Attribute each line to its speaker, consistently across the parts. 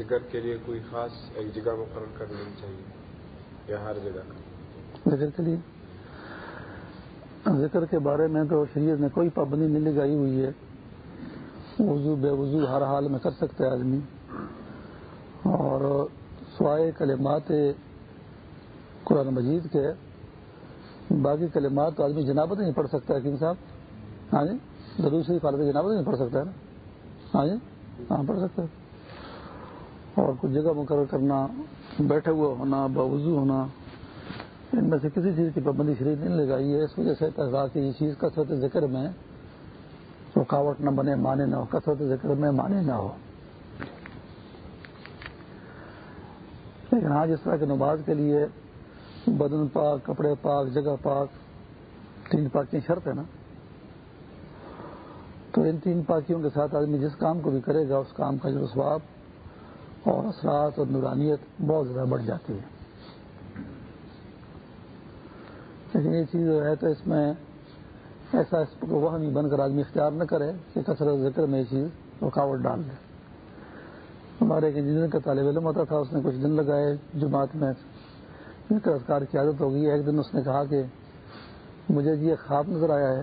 Speaker 1: ذکر کے لیے کوئی خاص ایک جگہ مقرر کر لینی چاہیے، یا ہر جگہ۔
Speaker 2: ذکر کے لیے، ذکر کے بارے میں تو شریعت نے کوئی پابندی نہیں لگائی ہوئی ہے۔ وضو بے وضو ہر حال میں کر سکتا ہے آدمی۔ اور سوائے کلمات قرآن مجید کے، باقی کلمات تو آدمی جنابت نہیں پڑھ سکتا ہے کن صاحب؟ ہاں جی؟ ضرور سے فالت جنابت نہیں پڑھ سکتا ہے نا؟ ہاں جی؟ ہاں پڑھ سکتا ہے۔ اور کچھ جگہ مقرر کرنا بیٹھے ہوئے ہونا، باوضو ہونا، ان میں سے کسی چیز کی پابندی شریف نہیں لگائی ہے۔ اس وجہ سے کہ یہ چیز کثرت ذکر میں رکاوٹ نہ بنے مانے نہ ہو، کثرت ذکر میں مانے نہ ہو۔ لیکن آج اس طرح کے نماز کے لیے بدن پاک، کپڑے پاک، جگہ پاک، تین پاک کی شرط ہے نا۔ تو ان تین پاکیوں کے ساتھ آدمی جس کام کو بھی کرے گا، اس کام کا جو سواب اور اثرات اور نورانیت بہت زیادہ بڑھ جاتی ہے لیکن یہ چیز جو ہے تو اس میں ایسا اس کو وہ بن کر آدمی اختیار نہ کرے کہ کثرت ذکر میں یہ چیز رکاوٹ ڈال دے۔ ہمارے ایک انجینئر کا طالب علم ہوتا تھا، اس نے کچھ دن لگائے جماعت میں۔ اذکار کی عادت ہو گئی ایک دن اس نے کہا کہ مجھے جی یہ خواب نظر آیا ہے۔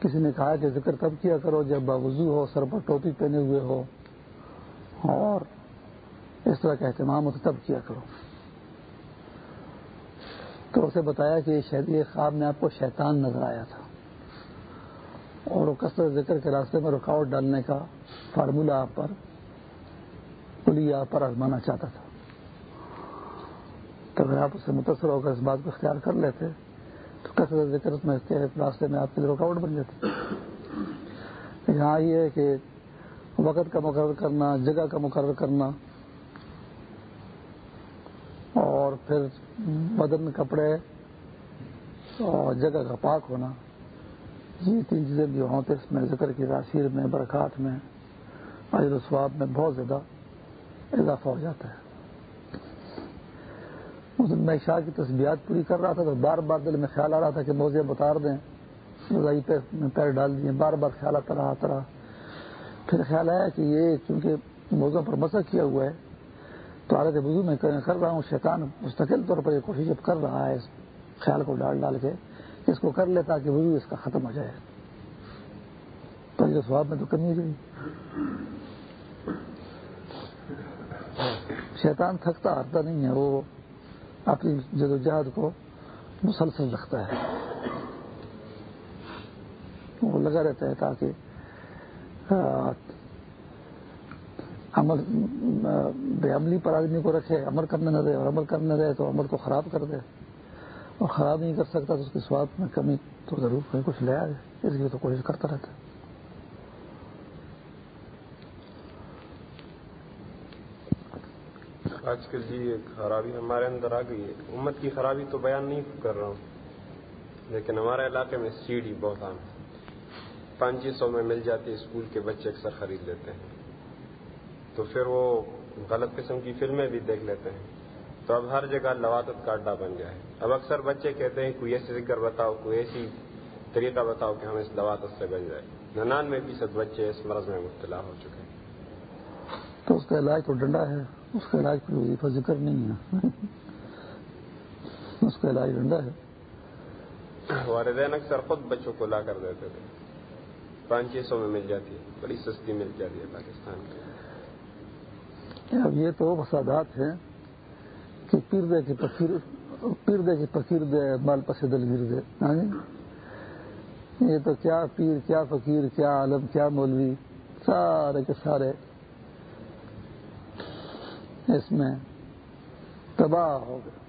Speaker 2: کسی نے کہا کہ ذکر تب کیا کرو جب باوضو ہو، سر پر ٹوپی پہنے ہوئے ہو۔ اور اس طرح کا اہتمام ہو تو تب کیا کرو۔ تو اسے بتایا کہ یہ خواب میں آپ کو شیطان نظر آیا تھا۔ اور وہ کثرت ذکر کے راستے میں رکاوٹ ڈالنے کا فارمولہ آپ پر، پلی آپ پر آزمانا چاہتا تھا۔ تو اگر آپ اس سے متاثر ہو کر اس بات کو اختیار کر لیتے، تو کثرت ذکر میں راستے میں آپ کے لیے رکاوٹ بن جاتی۔ یہاں یہ ہے کہ وقت کا مقرر کرنا، جگہ کا مقرر کرنا اور پھر بدن کپڑے اور جگہ کا پاک ہونا، یہ تین چیزیں بھی ہوتے اس میں، ذکر کی تاثیر میں، برکات میں و سواب میں بہت زیادہ اضافہ ہو جاتا ہے۔ اس دن میں شاہ کی تصویرات پوری کر رہا تھا تو بار بار دل میں خیال آ رہا تھا کہ موزے بتار دیں۔ رضائی پہ پیر ڈال دیے، بار بار خیال آتا رہا آتا رہا۔ پھر خیال آیا کہ یہ چونکہ موزوں پر مسا کیا ہوا ہے تو حالت وضو میں کر رہا ہوں، شیطان مستقل طور پر یہ کوشش اب کر رہا ہے اس خیال کو ڈال ڈال کے اس کو کر لیتا کہ وضو اس کا ختم ہو جائے۔ تو یہ سواب میں تو کمی ہو جائے شیطان تھکتا ہارتا نہیں ہے، وہ اپنی جدوجہد کو مسلسل رکھتا ہے۔ وہ لگا رہتا ہے تاکہ عمل، بے عملی پر آدمی کو رکھے، عمل کرنے نہ دے، اور عمل کرنے دے تو عمل کو خراب کر دے۔ اور خراب نہیں کر سکتا تو اس کے سواد میں کمی تو ضرور کہیں کچھ لے آئے۔ اس لیے تو کوشش کرتا رہتا ہے۔
Speaker 1: آج کل جی خرابی ہمارے اندر آ گئی ہے۔ امت کی خرابی تو بیان نہیں کر رہا ہوں، لیکن ہمارے علاقے میں سیڑھی بہت عام ہے۔ پانچ سو میں مل جاتی ہے، اسکول کے بچے اکثر خرید لیتے ہیں۔ تو پھر وہ غلط قسم کی فلمیں بھی دیکھ لیتے ہیں۔ تو اب ہر جگہ لواتت کا اڈا بن گیا ہے اب اکثر بچے کہتے ہیں کوئی ایسی ذکر بتاؤ کوئی ایسی طریقہ بتاؤ کہ ہم اس لواتت سے بن جائے ننان میں فیصد بچے اس مرض میں مبتلا ہو چکے ہیں۔
Speaker 2: تو اس کا علاج تو ڈنڈا ہے اس کا علاج کوئی وظیفہ ذکر نہیں ہے۔ اس کا علاج ڈنڈا ہے۔
Speaker 1: والدین اکثر خود بچوں کو لا کر دیتے تھے۔ پانچ چھ سو میں مل جاتی ہے بڑی سستی مل جاتی ہے پاکستان کی۔
Speaker 2: اب یہ تو فسادات ہیں کہ پیر دے کے پکیر پیر دے پکیر دے، مال پس دل گر دے۔ ہاں جی؟ یہ تو کیا پیر، کیا فقیر، کیا عالم، کیا مولوی، سارے کے سارے اس میں تباہ ہو گئے۔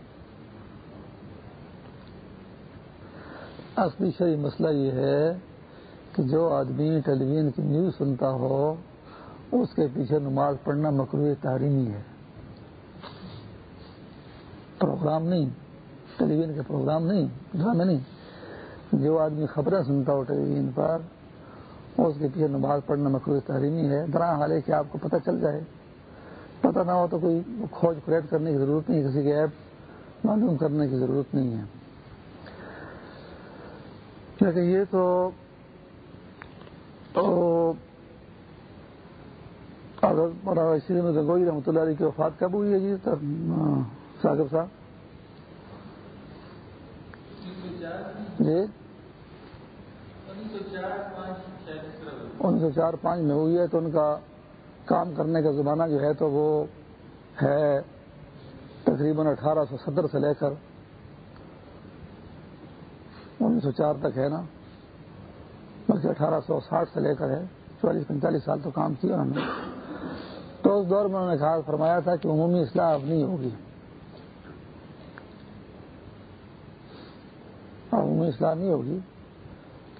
Speaker 2: اصلی شہری مسئلہ یہ ہے کہ جو آدمی ٹیلی ویژن کی نیوز سنتا ہو اس کے پیچھے نماز پڑھنا مکرو تحریمی ہے۔ پروگرام نہیں ٹیلی ویژن کے پروگرام نہیں ڈرامے نہیں۔ جو آدمی خبریں سنتا ہو ٹیلی ویژن پر، اس کے پیچھے نماز پڑھنا مکرو تحریمی ہے۔ درا حال ہے کہ آپ کو پتہ چل جائے۔ پتہ نہ ہو تو کوئی کھوج کریٹ کرنے کی ضرورت نہیں، کسی کے ایپ معلوم کرنے کی ضرورت نہیں ہے۔ لیکن یہ تو شری گنگوئی رحمۃ اللہ علیہ کی وفات کب ہوئی ہے جی؟ ثاقب صاحب۔ جی؟ انیس سو چار پانچ میں ہوئی ہے تو ان کا کام کرنے کا زمانہ جو ہے تو وہ ہے تقریباً اٹھارہ سو ستر سے لے کر انیس سو چار تک ہے نا۔ بلکہ اٹھارہ سو ساٹھ سے لے کر ہے، چوالیس پینتالیس سال تو کام کیا انہوں نے۔ تو اس دور میں انہوں نے کہا فرمایا تھا کہ عمومی اصلاح اب نہیں ہوگی عمومی اصلاح نہیں ہوگی،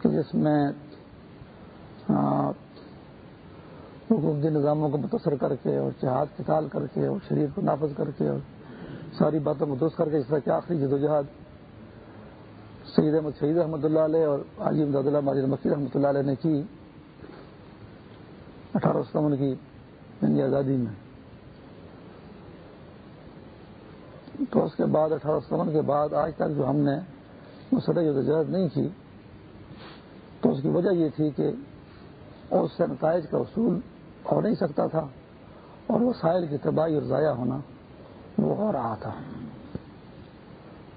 Speaker 2: کہ جس میں حکومتی نظاموں کو متاثر کر کے اور جہاد کتال کر کے اور شریف کو نافذ کر کے اور ساری باتوں کو درست کر کے، جس طرح کہ آخری جدوجہد سید احمد شہید رحمۃ اللہ علیہ اور علی امداد اللہ ماجد مکی رحمۃ اللہ علیہ نے کی، اٹھارہ ستاون کی یعنی آزادی میں۔ تو اس کے بعد اٹھارہ ستاون کے بعد آج تک جو ہم نے مسئلہ جدوجہد نہیں کی، تو اس کی وجہ یہ تھی کہ اس سے نتائج کا اصول ہو نہیں سکتا تھا اور وسائل کی تباہی اور ضائع ہونا وہ ہو رہا تھا۔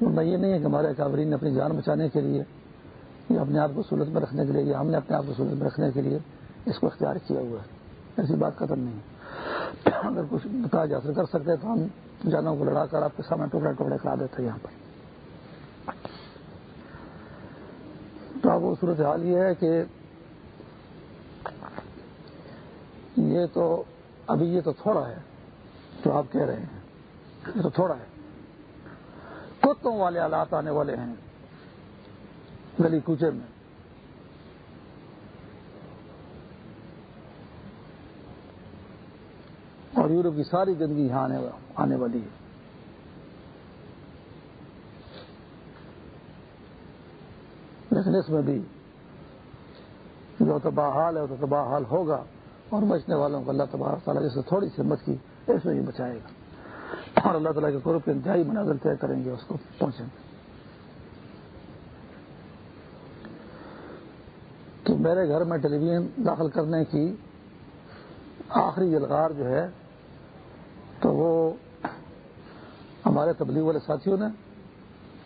Speaker 2: مطلب یہ نہیں ہے کہ ہمارے کابرین نے اپنی جان بچانے کے لیے یا اپنے آپ کو سہولت میں رکھنے کے لیے یا ہم نے اپنے آپ کو سہولت میں رکھنے کے لیے اس کو اختیار کیا ہوا ہے۔ ایسی بات ختم نہیں اگر کچھ نتائج حاصل کر سکتے تو ہم جانوں کو لڑا کر آپ کے سامنے ٹکڑے ٹکڑے کرا دیتے یہاں پر۔ تو اب وہ صورت حال یہ ہے کہ یہ تو ابھی یہ تو تھوڑا ہے جو آپ کہہ رہے ہیں۔ یہ تو تھوڑا ہے۔ کتوں والے آلات آنے والے ہیں؟ گلی کوچے میں۔ اور یورپ کی ساری زندگی یہاں آنے والی ہے۔ لیکن اس میں بھی جو تباہ حال ہے، وہ تو تباہ حال ہوگا اور بچنے والوں کو اللہ تبارک تعالیٰ جیسے تھوڑی سی ہمت کی، اس میں ہی بچائے گا۔ اور اللہ تعالیٰ کے قرب کے انتہائی مناظر طے کریں گے، اس کو پہنچیں گے۔ تو میرے گھر میں ٹیلی ویژن داخل کرنے کی آخری یلغار جو ہے تو وہ ہمارے تبلیغ والے ساتھیوں نے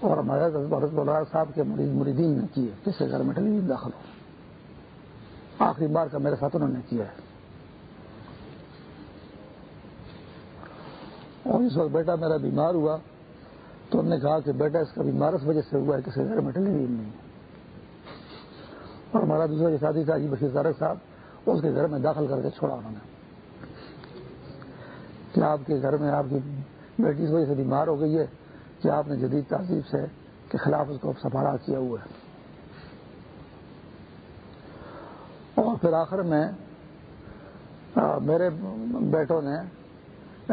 Speaker 2: اور ہمارے حضرت مولانا صاحب کے مریدین نے کی ہے کس کے گھر میں؟ ٹیلی داخل ہو۔ آخری بار کا میرے ساتھ انہوں نے کیا ہے۔ اور اس وقت بیٹا میرا بیمار ہوا، تو انہوں نے کہا کہ بیٹا، اس کا بیمار اس وجہ سے ہوا ہے کسی گھر میں ٹیلی ویژن نہیں اور ہمارا دوسرا جو شادی تھا جی بشیر طارق صاحب، اس کے گھر میں داخل کر کے چھوڑا انہوں نے۔ کہ آپ کے گھر میں آپ کی بیٹی اس وجہ سے بیمار ہو گئی ہے، کہ آپ نے جدید تہذیب سے کے خلاف اس کو سفارا کیا ہوا ہے۔ اور پھر آخر میں میرے بیٹوں نے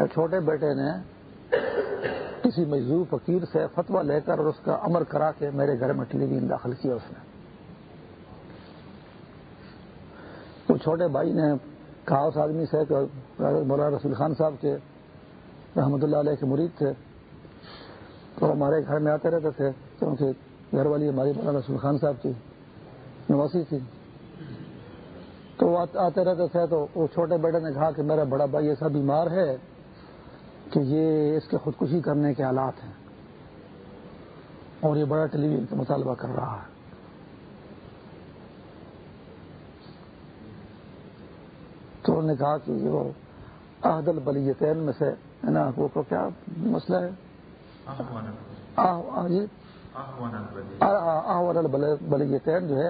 Speaker 2: چھوٹے بیٹے نے کسی مزدور فقیر سے فتوا لے کر اور اس کا امر کرا کے میرے گھر میں ٹیلی ویژن داخل کیا اس نے۔ تو چھوٹے بھائی نے کہا اس آدمی سے کہ مولانا رسول خان صاحب کے رحمۃ اللہ علیہ کے مرید تھے۔ تو ہمارے گھر میں آتے رہتے تھے، کیونکہ گھر والی ہماری مولانا رسول خان صاحب کی نواسی تھی۔ تو وہ آتے رہتے تھے تو وہ چھوٹے بیٹے نے کہا کہ میرا بڑا بھائی ایسا بیمار ہے کہ یہ اس کے خودکشی کرنے کے حالات ہیں اور یہ بڑا ٹیلی ویژن کا مطالبہ کر رہا ہے۔ تو انہوں نے کہا کہ وہ عہد البلیتین میں سے ہے نا، وہ کو کیا مسئلہ ہے؟ آہون البلیتین جو ہے،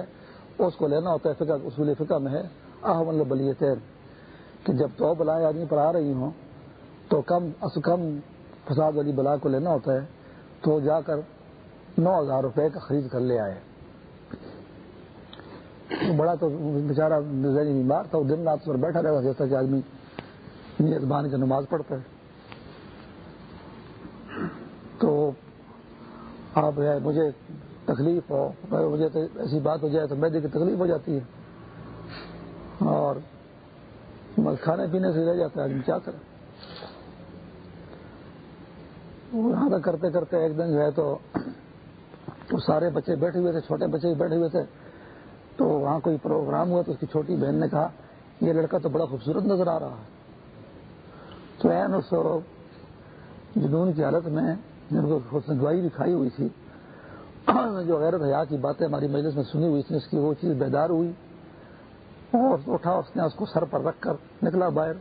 Speaker 2: اس کو لینا ہوتا ہے فقہ، اصول فقہ میں ہے آہون البلیتین۔ کہ جب تو بلائیں آدمی یعنی پر آ رہی ہوں، تو کم از کم فساد والی بلا کو لینا ہوتا ہے، تو جا کر نو ہزار روپے کا خرید کر لے آئے۔ بڑا تو بیچارہ ذہنی بیمار تھا، وہ دن رات پر بیٹھا رہتا جیسا کہ آدمی نیت بان کی نماز پڑھتا ہے۔ تو آپ مجھے تکلیف ہو، مجھے تو ایسی بات ہو جائے تو میدے کی تکلیف ہو جاتی ہے۔ اور کھانے پینے سے رہ جاتا ہے، آدمی کیا کرے؟ یہاں تک کرتے کرتے ایک دن جو ہے تو سارے بچے بیٹھے ہوئے تھے، چھوٹے بچے بھی بیٹھے ہوئے تھے۔ تو وہاں کوئی پروگرام ہوا تو اس کی چھوٹی بہن نے کہا یہ لڑکا تو بڑا خوبصورت نظر آ رہا ہے۔ تو این اس جنون کی حالت میں جن کو حسن دوائی کھائی ہوئی تھی، جو غیرت حیا کی باتیں ہماری مجلس میں سنی ہوئی تھی اس کی وہ چیز بیدار ہوئی اور اٹھا اس نے اس کو سر پر رکھ کر نکلا باہر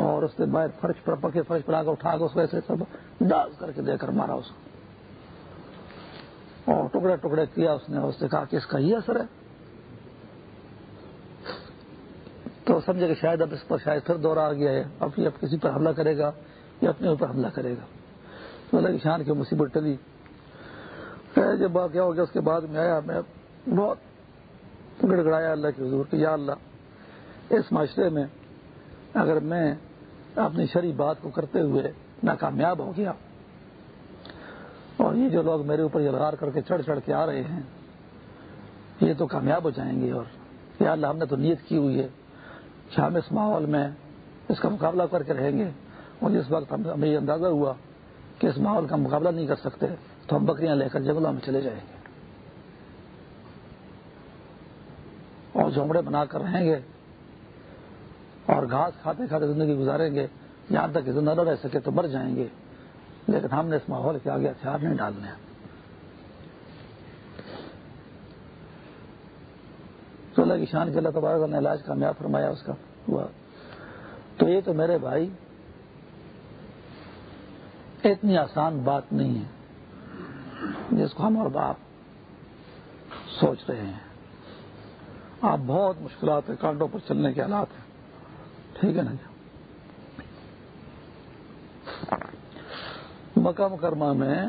Speaker 2: اور اس نے باہر فرش پر پکے، فرش پر آ کر اٹھا کر اس کو ایسے سب ڈاز کر کے دے کر مارا اس کو۔ اور ٹکڑے ٹکڑے کیا اس نے اس نے کہا کہ اس کا یہ اثر ہے۔ تو سمجھے کہ شاید اب اس پر شاید پھر دورہ آ گیا ہے۔ اب یہ اب کسی پر حملہ کرے گا یا اپنے اوپر حملہ کرے گا۔ تو اللہ کی شان کی مصیبت ٹلی۔ جب کیا ہو گیا، اس کے بعد میں آیا، میں بہت گڑ گڑایا اللہ کی حضور کہ یا اللہ، اس معاشرے میں اگر میں اپنی شری بات کو کرتے ہوئے ناکامیاب ہو گیا اور یہ جو لوگ میرے اوپر یلغار کر کے چڑھ چڑھ کے آ رہے ہیں، یہ تو کامیاب ہو جائیں گے اور یا اللہ ہم نے تو نیت کی ہوئی ہے کہ ہم اس ماحول میں اس کا مقابلہ کر کے رہیں گے اور جس وقت ہمیں یہ اندازہ ہوا کہ اس ماحول کا مقابلہ نہیں کر سکتے تو ہم بکریاں لے کر جنگلوں میں چلے جائیں گے۔ اور جھونپڑے بنا کر رہیں گے اور گھاس کھاتے کھاتے زندگی گزاریں گے، یہاں تک کہ زندہ نہ رہ سکے تو مر جائیں گے۔ لیکن ہم نے اس ماحول کے آگے ہتھیار نہیں ڈالنے تو اللہ کی شان کے اللہ تبارک نے علاج کامیاب فرمایا اس کا، ہوا۔ تو یہ تو میرے بھائی، اتنی آسان بات نہیں ہے جس کو ہم اور باپ سوچ رہے ہیں۔ آپ بہت مشکلات ہیں کانٹوں پر چلنے کے حالات ہیں۔ ٹھیک ہے نا جی مکہ مکرمہ میں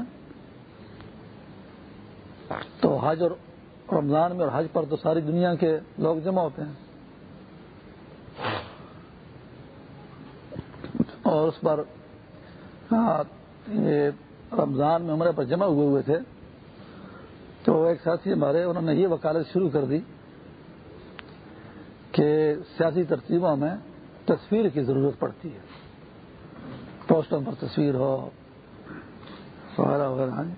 Speaker 2: تو حج اور رمضان میں اور حج پر تو ساری دنیا کے لوگ جمع ہوتے ہیں۔ اور اس پر یہ رمضان میں عمرے پر جمع ہوئے ہوئے تھے۔ تو ایک ساتھی ہمارے، انہوں نے یہ وکالت شروع کر دی کہ سیاسی ترتیبوں میں تصویر کی ضرورت پڑتی ہے۔ پوسٹوں پر تصویر ہو وغیرہ ہاں وغیرہ جی۔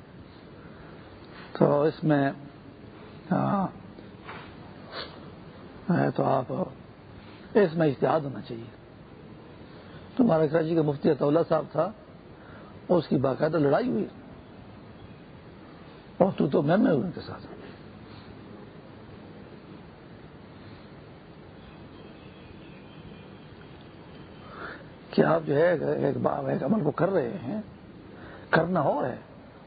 Speaker 2: تو اس میں تو آپ، اس میں اشتہاد ہونا چاہیے۔ تو ہمارا کراچی جی کا مفتی اطولہ صاحب تھا، اس کی باقاعدہ لڑائی ہوئی۔ اور تو تو میں ہوئی ان کے ساتھ۔ کہ آپ جو ہے، ایک ایک عمل کو کر رہے ہیں کرنا اور ہے،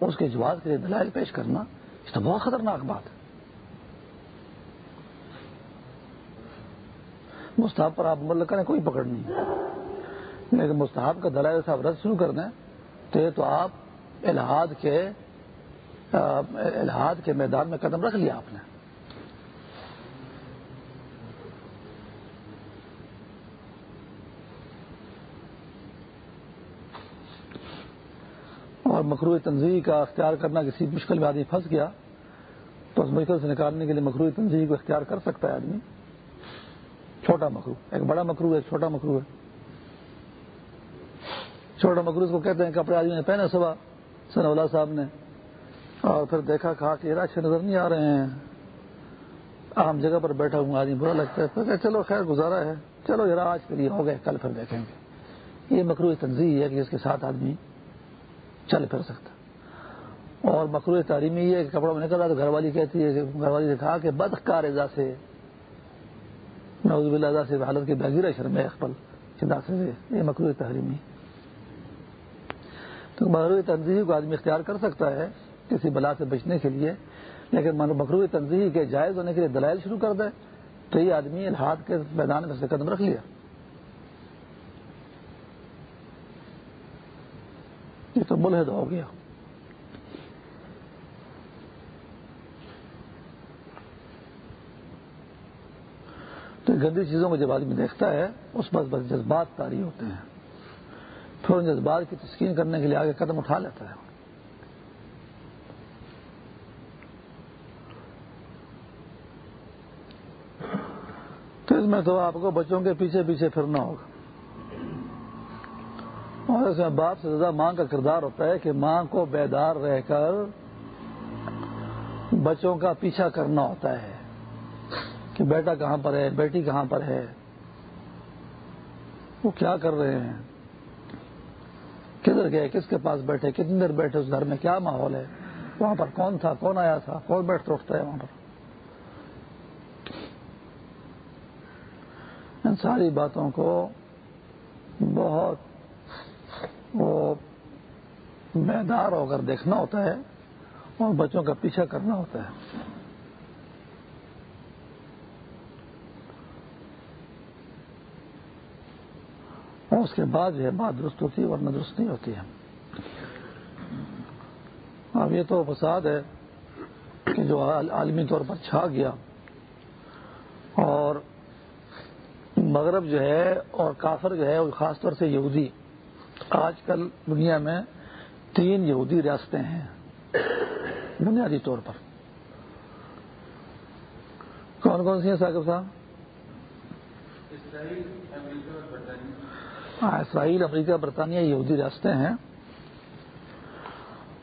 Speaker 2: اس کے جواز کے لیے دلائل پیش کرنا اس تو بہت خطرناک بات ہے۔ مستحب پر آپ عمل کریں، کوئی پکڑ نہیں۔ لیکن مستحب کا دلائل صاحب رد شروع کر دیں، تو یہ تو آپ الحاد کے الحاد کے میدان میں قدم رکھ لیا آپ نے اور مکرو تنظیم کا اختیار کرنا کسی مشکل میں آدمی پھنس گیا، تو اس مشکل سے نکالنے کے لیے مکرو تنظیم کو اختیار کر سکتا ہے آدمی۔ چھوٹا مکرو ایک بڑا مکرو ہے ایک چھوٹا مکرو ہے چھوٹا مکروز کو کہتے ہیں کپڑے آدمی نے پہنے صبح سنولا صاحب نے۔ اور پھر دیکھا کھا کے اچھے نظر نہیں آ رہے ہیں۔ عام جگہ پر بیٹھا ہوں، آدمی برا لگتا ہے۔ پھر چلو خیر، گزارا ہے۔ چلو، ذرا آج کے لیے ہو گئے، کل پھر دیکھیں گے۔ یہ مکرو تنظیم ہے کہ اس کے ساتھ آدمی چل پھر سکتا۔ اور مکرو تعلیمی یہ کہ کپڑوں میں نکل رہا تو گھر والی کہتی ہے کہ گھر والی نے کہا کہ بد کار سے۔ نوزب اللہ سے حالت کی بغیر شرم اقبال۔ سے یہ مکرو تحریمی تو مغروی تنظیم کو آدمی اختیار کر سکتا ہے کسی بلا سے بچنے کے لیے، لیکن مغروی تنظیم کے جائز ہونے کے لیے دلائل شروع کر دے۔ تو یہ آدمی الحاد کے میدان میں سے قدم رکھ لیا۔ یہ ہو گیا۔ تو گندی چیزوں کو جب آدمی دیکھتا ہے، اس پر بس جذبات تاری ہوتے ہیں۔ پھر ان جذبات کی تسکین کرنے کے لیے آگے قدم اٹھا لیتا ہے۔ تو اس میں تو آپ کو بچوں کے پیچھے پیچھے پھرنا ہوگا۔ اس میں باپ سے زیادہ ماں کا کردار ہوتا ہے کہ ماں کو بیدار رہ کر بچوں کا پیچھا کرنا ہوتا ہے کہ بیٹا کہاں پر ہے، بیٹی کہاں پر ہے؟ وہ کیا کر رہے ہیں؟ کدھر گئے، کس کے پاس بیٹھے، کتنی دیر بیٹھے اس گھر میں؟ کیا ماحول ہے؟ وہاں پر کون تھا، کون آیا تھا؟ کون بیٹھتا اٹھتا ہے وہاں پر؟ ان ساری باتوں کو بہت وہ بیدار ہو کر دیکھنا ہوتا ہے، اور بچوں کا پیچھا کرنا ہوتا ہے۔ اور اس کے بعد جو ہے، بات درست ہوتی ہے، ورنہ درست نہیں ہوتی ہے۔ اب یہ تو فساد ہے کہ جو عالمی طور پر چھا گیا۔ اور مغرب جو ہے، اور کافر جو ہے، خاص طور سے یہودی۔ آج کل دنیا میں تین یہودی ریاستیں ہیں بنیادی طور پر۔ کون کون سی ہیں ثاقب صاحب؟ ہاں اسرائیل امریکہ برطانیہ یہودی ریاستیں ہیں۔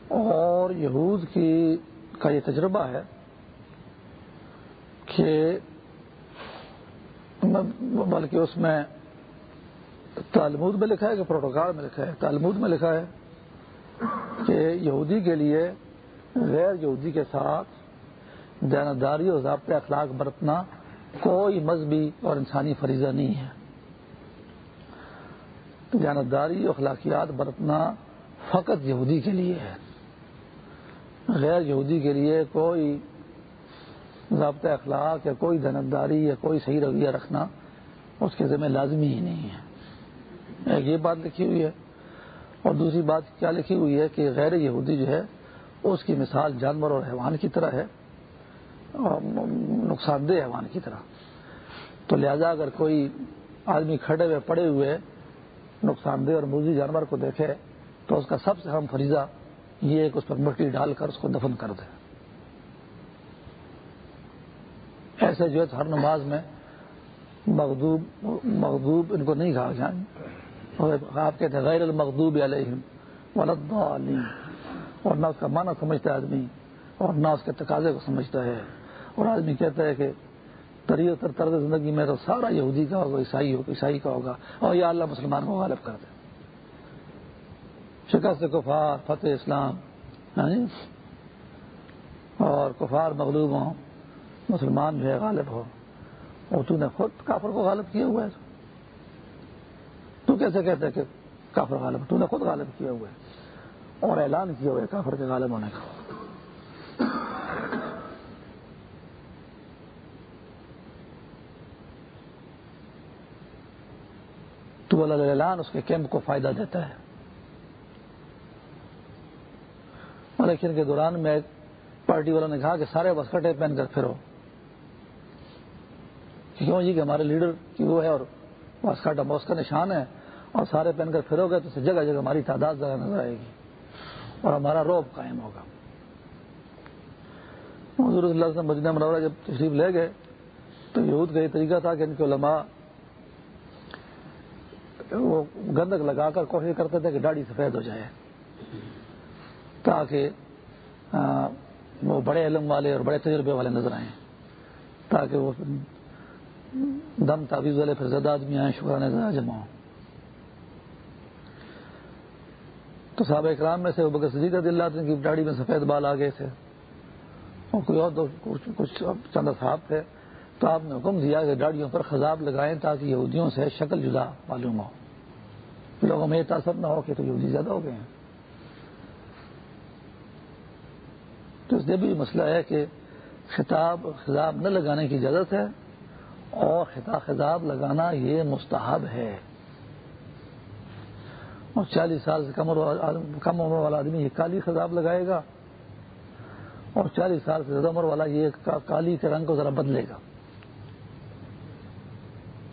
Speaker 2: اور یہود کی کا یہ تجربہ ہے کہ بلکہ اس میں تالمود میں لکھا ہے کہ پروٹوکال میں لکھا ہے؟ تالمود میں لکھا ہے کہ یہودی کے لیے غیر یہودی کے ساتھ دیانتداری اور ضابطۂ اخلاق برتنا کوئی مذہبی اور انسانی فریضہ نہیں ہے۔ دیانتداری اور اخلاقیات برتنا فقط یہودی کے لیے ہے۔ غیر یہودی کے لیے کوئی ضابطۂ اخلاق یا کوئی دنتداری یا کوئی صحیح رویہ رکھنا اس کے ذمہ لازمی ہی نہیں ہے۔ یہ بات لکھی ہوئی ہے اور دوسری بات کیا لکھی ہوئی ہے کہ غیر یہودی جو ہے، اس کی مثال جانور اور حیوان کی طرح ہے، اور نقصان دہ حیوان کی طرح۔ تو لہذا اگر کوئی آدمی کھڑے ہوئے، پڑے ہوئے، نقصان دہ اور موزی جانور کو دیکھے، تو اس کا سب سے اہم فریضہ یہ ایک اس پر مٹی ڈال کر اس کو دفن کر دے۔ ایسے جو ہے ہر نماز میں مغدوب مغدوب ان کو نہیں کہا جائیں آپ کہتے ہیں، غیر المغدوب علیہم ولد اور نہ اس کا معنی سمجھتا ہے آدمی، اور نہ اس کے تقاضے کو سمجھتا ہے۔ اور آدمی کہتا ہے کہ تری تر طرز زندگی میں تو سارا یہودی کا ہوگا، عیسائی ہوگا، عیسائی کا ہوگا، اور یا اللہ مسلمان کو غالب کر دے۔ شکست کفار، فتح اسلام ہاں جی؟ اور کفار مغلوب ہوں، مسلمان جو ہے غالب ہو۔ اور تو نے خود کافر کو غالب کیا ہوا ہے۔ تو کیسے کہتے کہ کافر غالب تو نے خود غالب کیا ہوا ہے؟ اور اعلان کیا ہوا ہے کافر کے غالب ہونے کا۔ تو اعلان اس کے کیمپ کو فائدہ دیتا ہے۔ الیکشن کے دوران میں پارٹی والوں نے کہا کہ سارے وسکٹے پہن کر پھرو۔ کیوں؟ جی کہ ہمارے لیڈر کی وہ ہے اور واسکاٹا موس کا نشان ہے۔ اور سارے پہن کر پھرو گے تو اسے جگہ جگہ ہماری تعداد زیادہ نظر آئے گی اور ہمارا روب قائم ہوگا۔ حضور صلی اللہ علیہ وسلم مدینہ منورہ جب تشریف لے گئے تو یہود کا یہ طریقہ تھا کہ ان کے علماء وہ گندک لگا کر کوشش کرتے تھے کہ داڑھی سفید ہو جائے تاکہ وہ بڑے علم والے اور بڑے تجربے والے نظر آئیں تاکہ وہ دم تعویذ والے پھر زیادہ آدمی آئیں، شکرانے زیادہ جمع ہوں۔ تو صحابہ اکرام میں سے وہ بکر صدیق رضی اللہ کی داڑھی میں سفید بال آ گئے تھے۔ اور کوئی اور کچھ چند صاحب تھے۔ تو آپ نے حکم دیا کہ داڑیوں پر خزاب لگائیں تاکہ یہودیوں سے شکل جدا معلوم ہو۔ لوگوں میں یہ تاثر نہ ہو کہ تو یہودی زیادہ ہو گئے ہیں۔ تو اس لیے بھی مسئلہ ہے کہ خطاب خطاب نہ لگانے کی اجازت ہے اور خطاب خطاب لگانا یہ مستحب ہے۔ اور چالیس سال سے کم عمر والا آدمی یہ کالی خطاب لگائے گا اور چالیس سال سے زیادہ عمر والا یہ کالی کے رنگ کو ذرا بدلے گا۔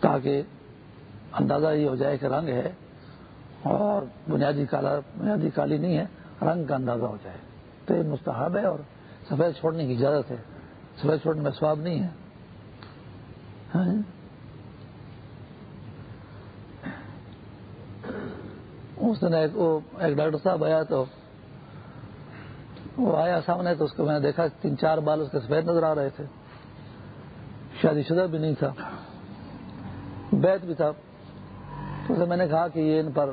Speaker 2: تاکہ اندازہ یہ ہو جائے کہ رنگ ہے اور بنیادی کالا بنیادی کالی نہیں ہے، رنگ کا اندازہ ہو جائے۔ تو یہ مستحب ہے اور سفید چھوڑنے کی اجازت ہے۔ سفید چھوڑنے میں سواب نہیں ہے ہاں جی؟ اس دن ایک ایک ڈاکٹر صاحب آیا تو وہ آیا سامنے تو اس کو میں نے دیکھا، تین چار بال اس کے سفید نظر آ رہے تھے۔ شادی شدہ بھی نہیں تھا۔ بیت بھی تھا۔ تو اسے میں نے کہا کہ یہ ان پر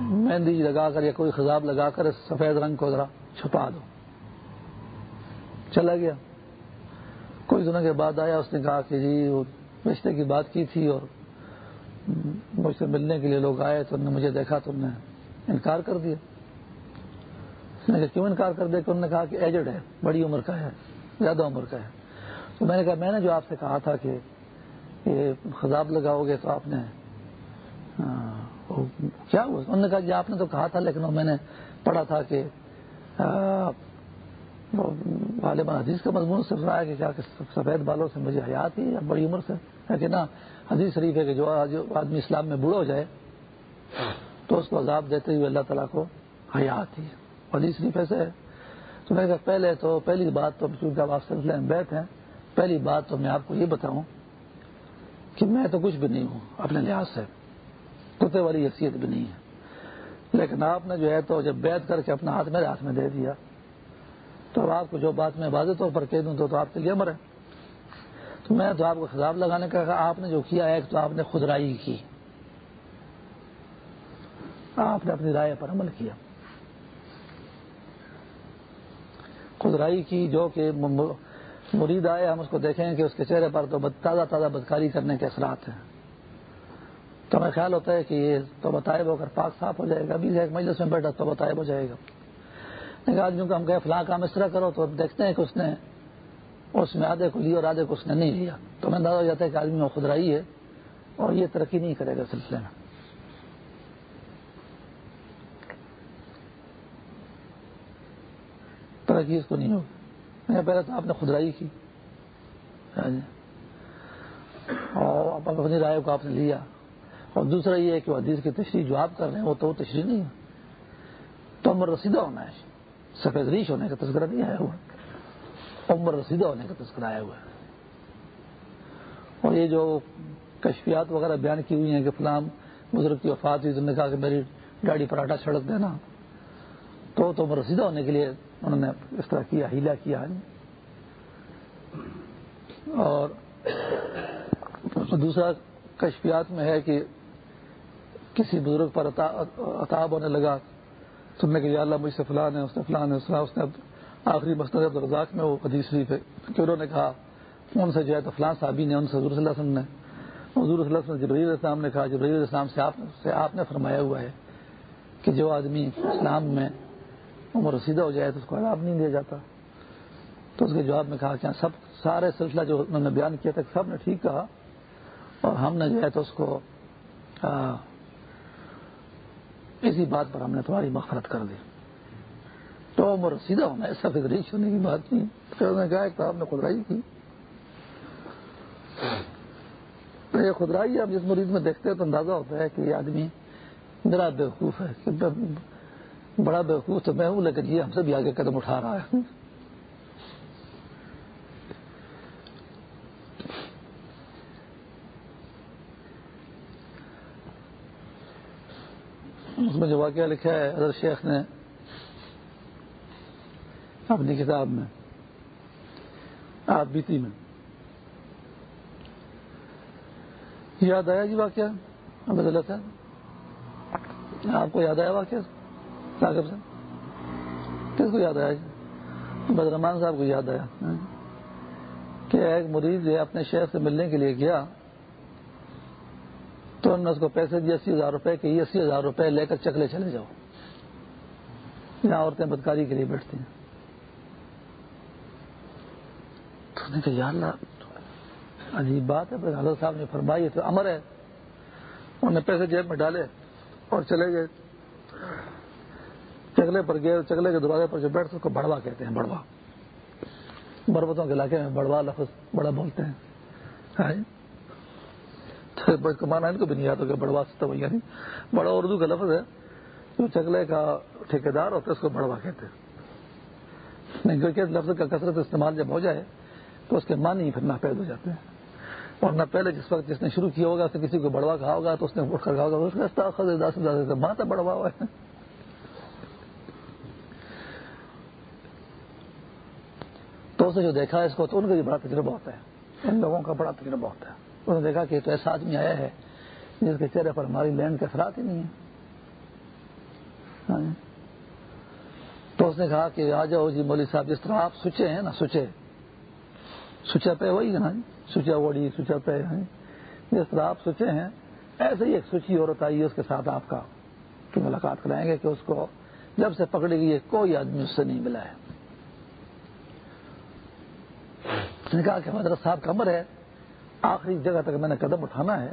Speaker 2: مہندی لگا کر یا کوئی خزاب لگا کر سفید رنگ کو ذرا چھپا دو۔ چلا گیا۔ کچھ دنوں کے بعد آیا، اس نے کہا کہ جی وہ رشتے کی بات کی تھی اور مجھ سے ملنے کے لیے لوگ آئے تو انہوں نے مجھے دیکھا تو انہوں نے انکار کر دیا۔ نے کہا، کیوں انکار کر دیا کہ انہوں نے کہا کہ ایجڈ ہے، بڑی عمر کا ہے، زیادہ عمر کا ہے۔ تو میں نے کہا، میں نے جو آپ سے کہا تھا کہ یہ خزاب لگاؤ گے تو آپ نے کیا ہوا؟ انہوں نے کہا کہ آپ نے تو کہا تھا، لیکن میں نے پڑھا تھا کہ غالباً حدیث کا مضمون سے سنایا کہ کیا کہ سفید بالوں سے مجھے حیات ہی بڑی عمر سے۔ ہے کہ نا حدیث شریف ہے کہ جو آدمی اسلام میں بوڑھا ہو جائے تو اس کو عذاب دیتے ہوئے اللہ تعالیٰ کو حیات ہی حدیث شریف ایسے ہے۔ تو میں کہا پہلے تو پہلی بات تو چونکہ آپ سلسلے میں بیٹھ ہیں پہلی بات تو میں آپ کو یہ بتاؤں کہ میں تو کچھ بھی نہیں ہوں اپنے لحاظ سے کتے والی حیثیت بھی نہیں ہے۔ لیکن آپ نے جو ہے تو جب بیت کر کے اپنا ہاتھ میرے ہاتھ میں دے دیا تو آپ کو جو بات میں واضح طور پر کہہ دوں تو, تو آپ کے لیے امر ہے۔ تو میں تو آپ کو خطاب لگانے کا کہا، آپ نے جو کیا ہے تو آپ نے خدرائی کی۔ آپ نے اپنی رائے پر عمل کیا۔ خدرائی کی جو کہ مرید آئے، ہم اس کو دیکھیں کہ اس کے چہرے پر تو تازہ تازہ بدکاری کرنے کے اثرات ہیں۔ تو ہمیں خیال ہوتا ہے کہ یہ تو بتائب ہو کر پاک صاف ہو جائے گا۔ ابھی ایک مجلس میں بیٹھا تو بتائب ہو جائے گا۔ آدمیوں کو ہم کہیں فلاں کام اس طرح کرو تو دیکھتے ہیں کہ اس نے اس میں آدھے کو لیا اور آدھے کو اس نے نہیں لیا۔ تو میں اندازہ ہو جاتا ہے کہ آدمی میں خدرائی ہے اور یہ ترقی نہیں کرے گا سلسلے میں۔ ترقی اس کو نہیں ہوگی۔ میں پہلے تو آپ نے خدرائی کی۔ ہاں جی۔ اور اپنی رائے کو آپ نے لیا۔ اور دوسرا یہ ہے کہ وہ حدیث کی تشریح جو آپ کر رہے ہیں وہ تو تشریح نہیں ہے۔ تو عمر رسیدہ ہونا ہے۔ سفید ریش ہونے کا تذکرہ نہیں آیا ہوا۔ عمر رسیدہ ہونے کا تذکرہ آیا ہوا ہے۔ اور یہ جو کشفیات وغیرہ بیان کی ہوئی ہیں کہ فلام بزرگ کی وفات ہوئی نے کہا کہ میری گاڑی پر آٹا چھڑک دینا۔ تو تو عمر رسیدہ ہونے کے لیے انہوں نے اس طرح کیا، ہیلا کیا۔ ہے اور دوسرا کشفیات میں ہے کہ کسی بزرگ پر اتاب ہونے لگا، سننے کے اللہ مجھ سے فلان ہے، اس نے فلان ہے، اس نے آخری مسند رزاق میں وہ حدیث شریف ہے۔ کہ انہوں نے کہا ان سے جو ہے تو فلان صحابی نے، ان سے حضور صلی اللہ علیہ وسلم نے، حضور صلی اللہ علیہ وسلم جبریر السلام نے کہا جبریر السلام سے آپ سے آپ نے فرمایا ہوا ہے کہ جو آدمی اسلام میں عمر رسیدہ ہو جائے تو اس کو عذاب نہیں دیا جاتا۔ تو اس کے جواب میں کہا کہ ہاں، سب سارے سلسلہ جو انہوں نے بیان کیا تھا، سب نے ٹھیک کہا۔ اور ہم نے جو ہے تو اس کو اسی بات پر ہم نے تمہاری مغفرت کر دی۔ تو عمر سیدھا ہونا ایسا فکریش ہونے کی بات نہیں۔ پھر نے کہا کہ آپ نے خدرائی کی۔ یہ خدرائی ہم جس مریض میں دیکھتے ہیں تو اندازہ ہوتا ہے کہ یہ آدمی میرا بیوقوف ہے، کہ بڑا بیوقوف تو میں ہوں، لیکن یہ ہم سے بھی آگے قدم اٹھا رہا ہے۔ اس میں جو واقعہ لکھا ہے، حضرت شیخ نے اپنی کتاب میں۔ آپ بیتی میں۔ یاد آیا جی واقعہ؟ عبد اللہ صاحب آپ کو یاد آیا واقعہ؟ صاحب۔ کس کو یاد آیا جی؟ بدرمان صاحب کو یاد آیا۔ کہ ایک مریض جو اپنے شیخ سے ملنے کے لیے گیا۔ تو انہوں نے اس کو پیسے دیے اسی ہزار روپے، کہ یہ اسی ہزار روپے لے کر چکلے چلے جاؤ۔ یہاں عورتیں بدکاری کے لیے بیٹھتی ہیں۔ نے کہا اللہ، عجیب بات ہے، حضرت صاحب نے فرمائی ہے، تو امر ہے۔ انہوں نے پیسے جیب میں ڈالے اور چلے گئے۔ چکلے پر گئے چکلے کے دروازے پر جو بیٹھتے اس کو بڑوا کہتے ہیں، بڑوا۔ بربتوں کے علاقے میں بڑوا لفظ، بڑا بولتے ہیں۔ ہاں جی۔ کمانا ان کو بھی نہیں آتا کہ بڑوا سکتا یعنی بڑا اردو کا لفظ ہے۔ جو چکلے کا ٹھیکیدار ہوتا ہے، اس کو بڑوا کہتے ہیں۔ کیونکہ لفظ کا کثرت استعمال جب ہو جائے تو اس کے معنی ہی پھر ناپید ہو جاتے ہیں۔ اور نہ پہلے جس وقت جس نے شروع کیا ہوگا تو کسی کو بڑوا کہا ہوگا، تو اس نے اٹھ کر کہا ہوگا، اس کا ماں بڑوا ہوا ہے۔ تو اس نے جو دیکھا ہے اس کو تو ان کا بھی بڑا تجربہ ہوتا ہے۔ ان لوگوں کا بڑا تجربہ ہوتا ہے۔ انہوں نے دیکھا کہ تو ایسا آدمی آیا ہے جس کے چہرے پر ہماری لینڈ کے اثرات ہی نہیں ہیں۔ ہاں۔ تو اس نے کہا کہ آ جاؤ جی مولوی صاحب، جس طرح آپ سوچے ہیں نا، سوچے۔ سوچا پہ وہی ہے نا جی سوچا وڑی، سوچا پہ جی۔ جس طرح آپ سوچے ہیں، ایسے ہی ایک سوچی عورت آئی ہے، اس کے ساتھ آپ کا کی ملاقات کرائیں گے کہ اس کو جب سے پکڑی گئی ہے، کوئی آدمی اس سے نہیں ملا ہے۔ اس نے کہا کہ حضرت صاحب کا امر ہے، آخری جگہ تک میں نے قدم اٹھانا ہے۔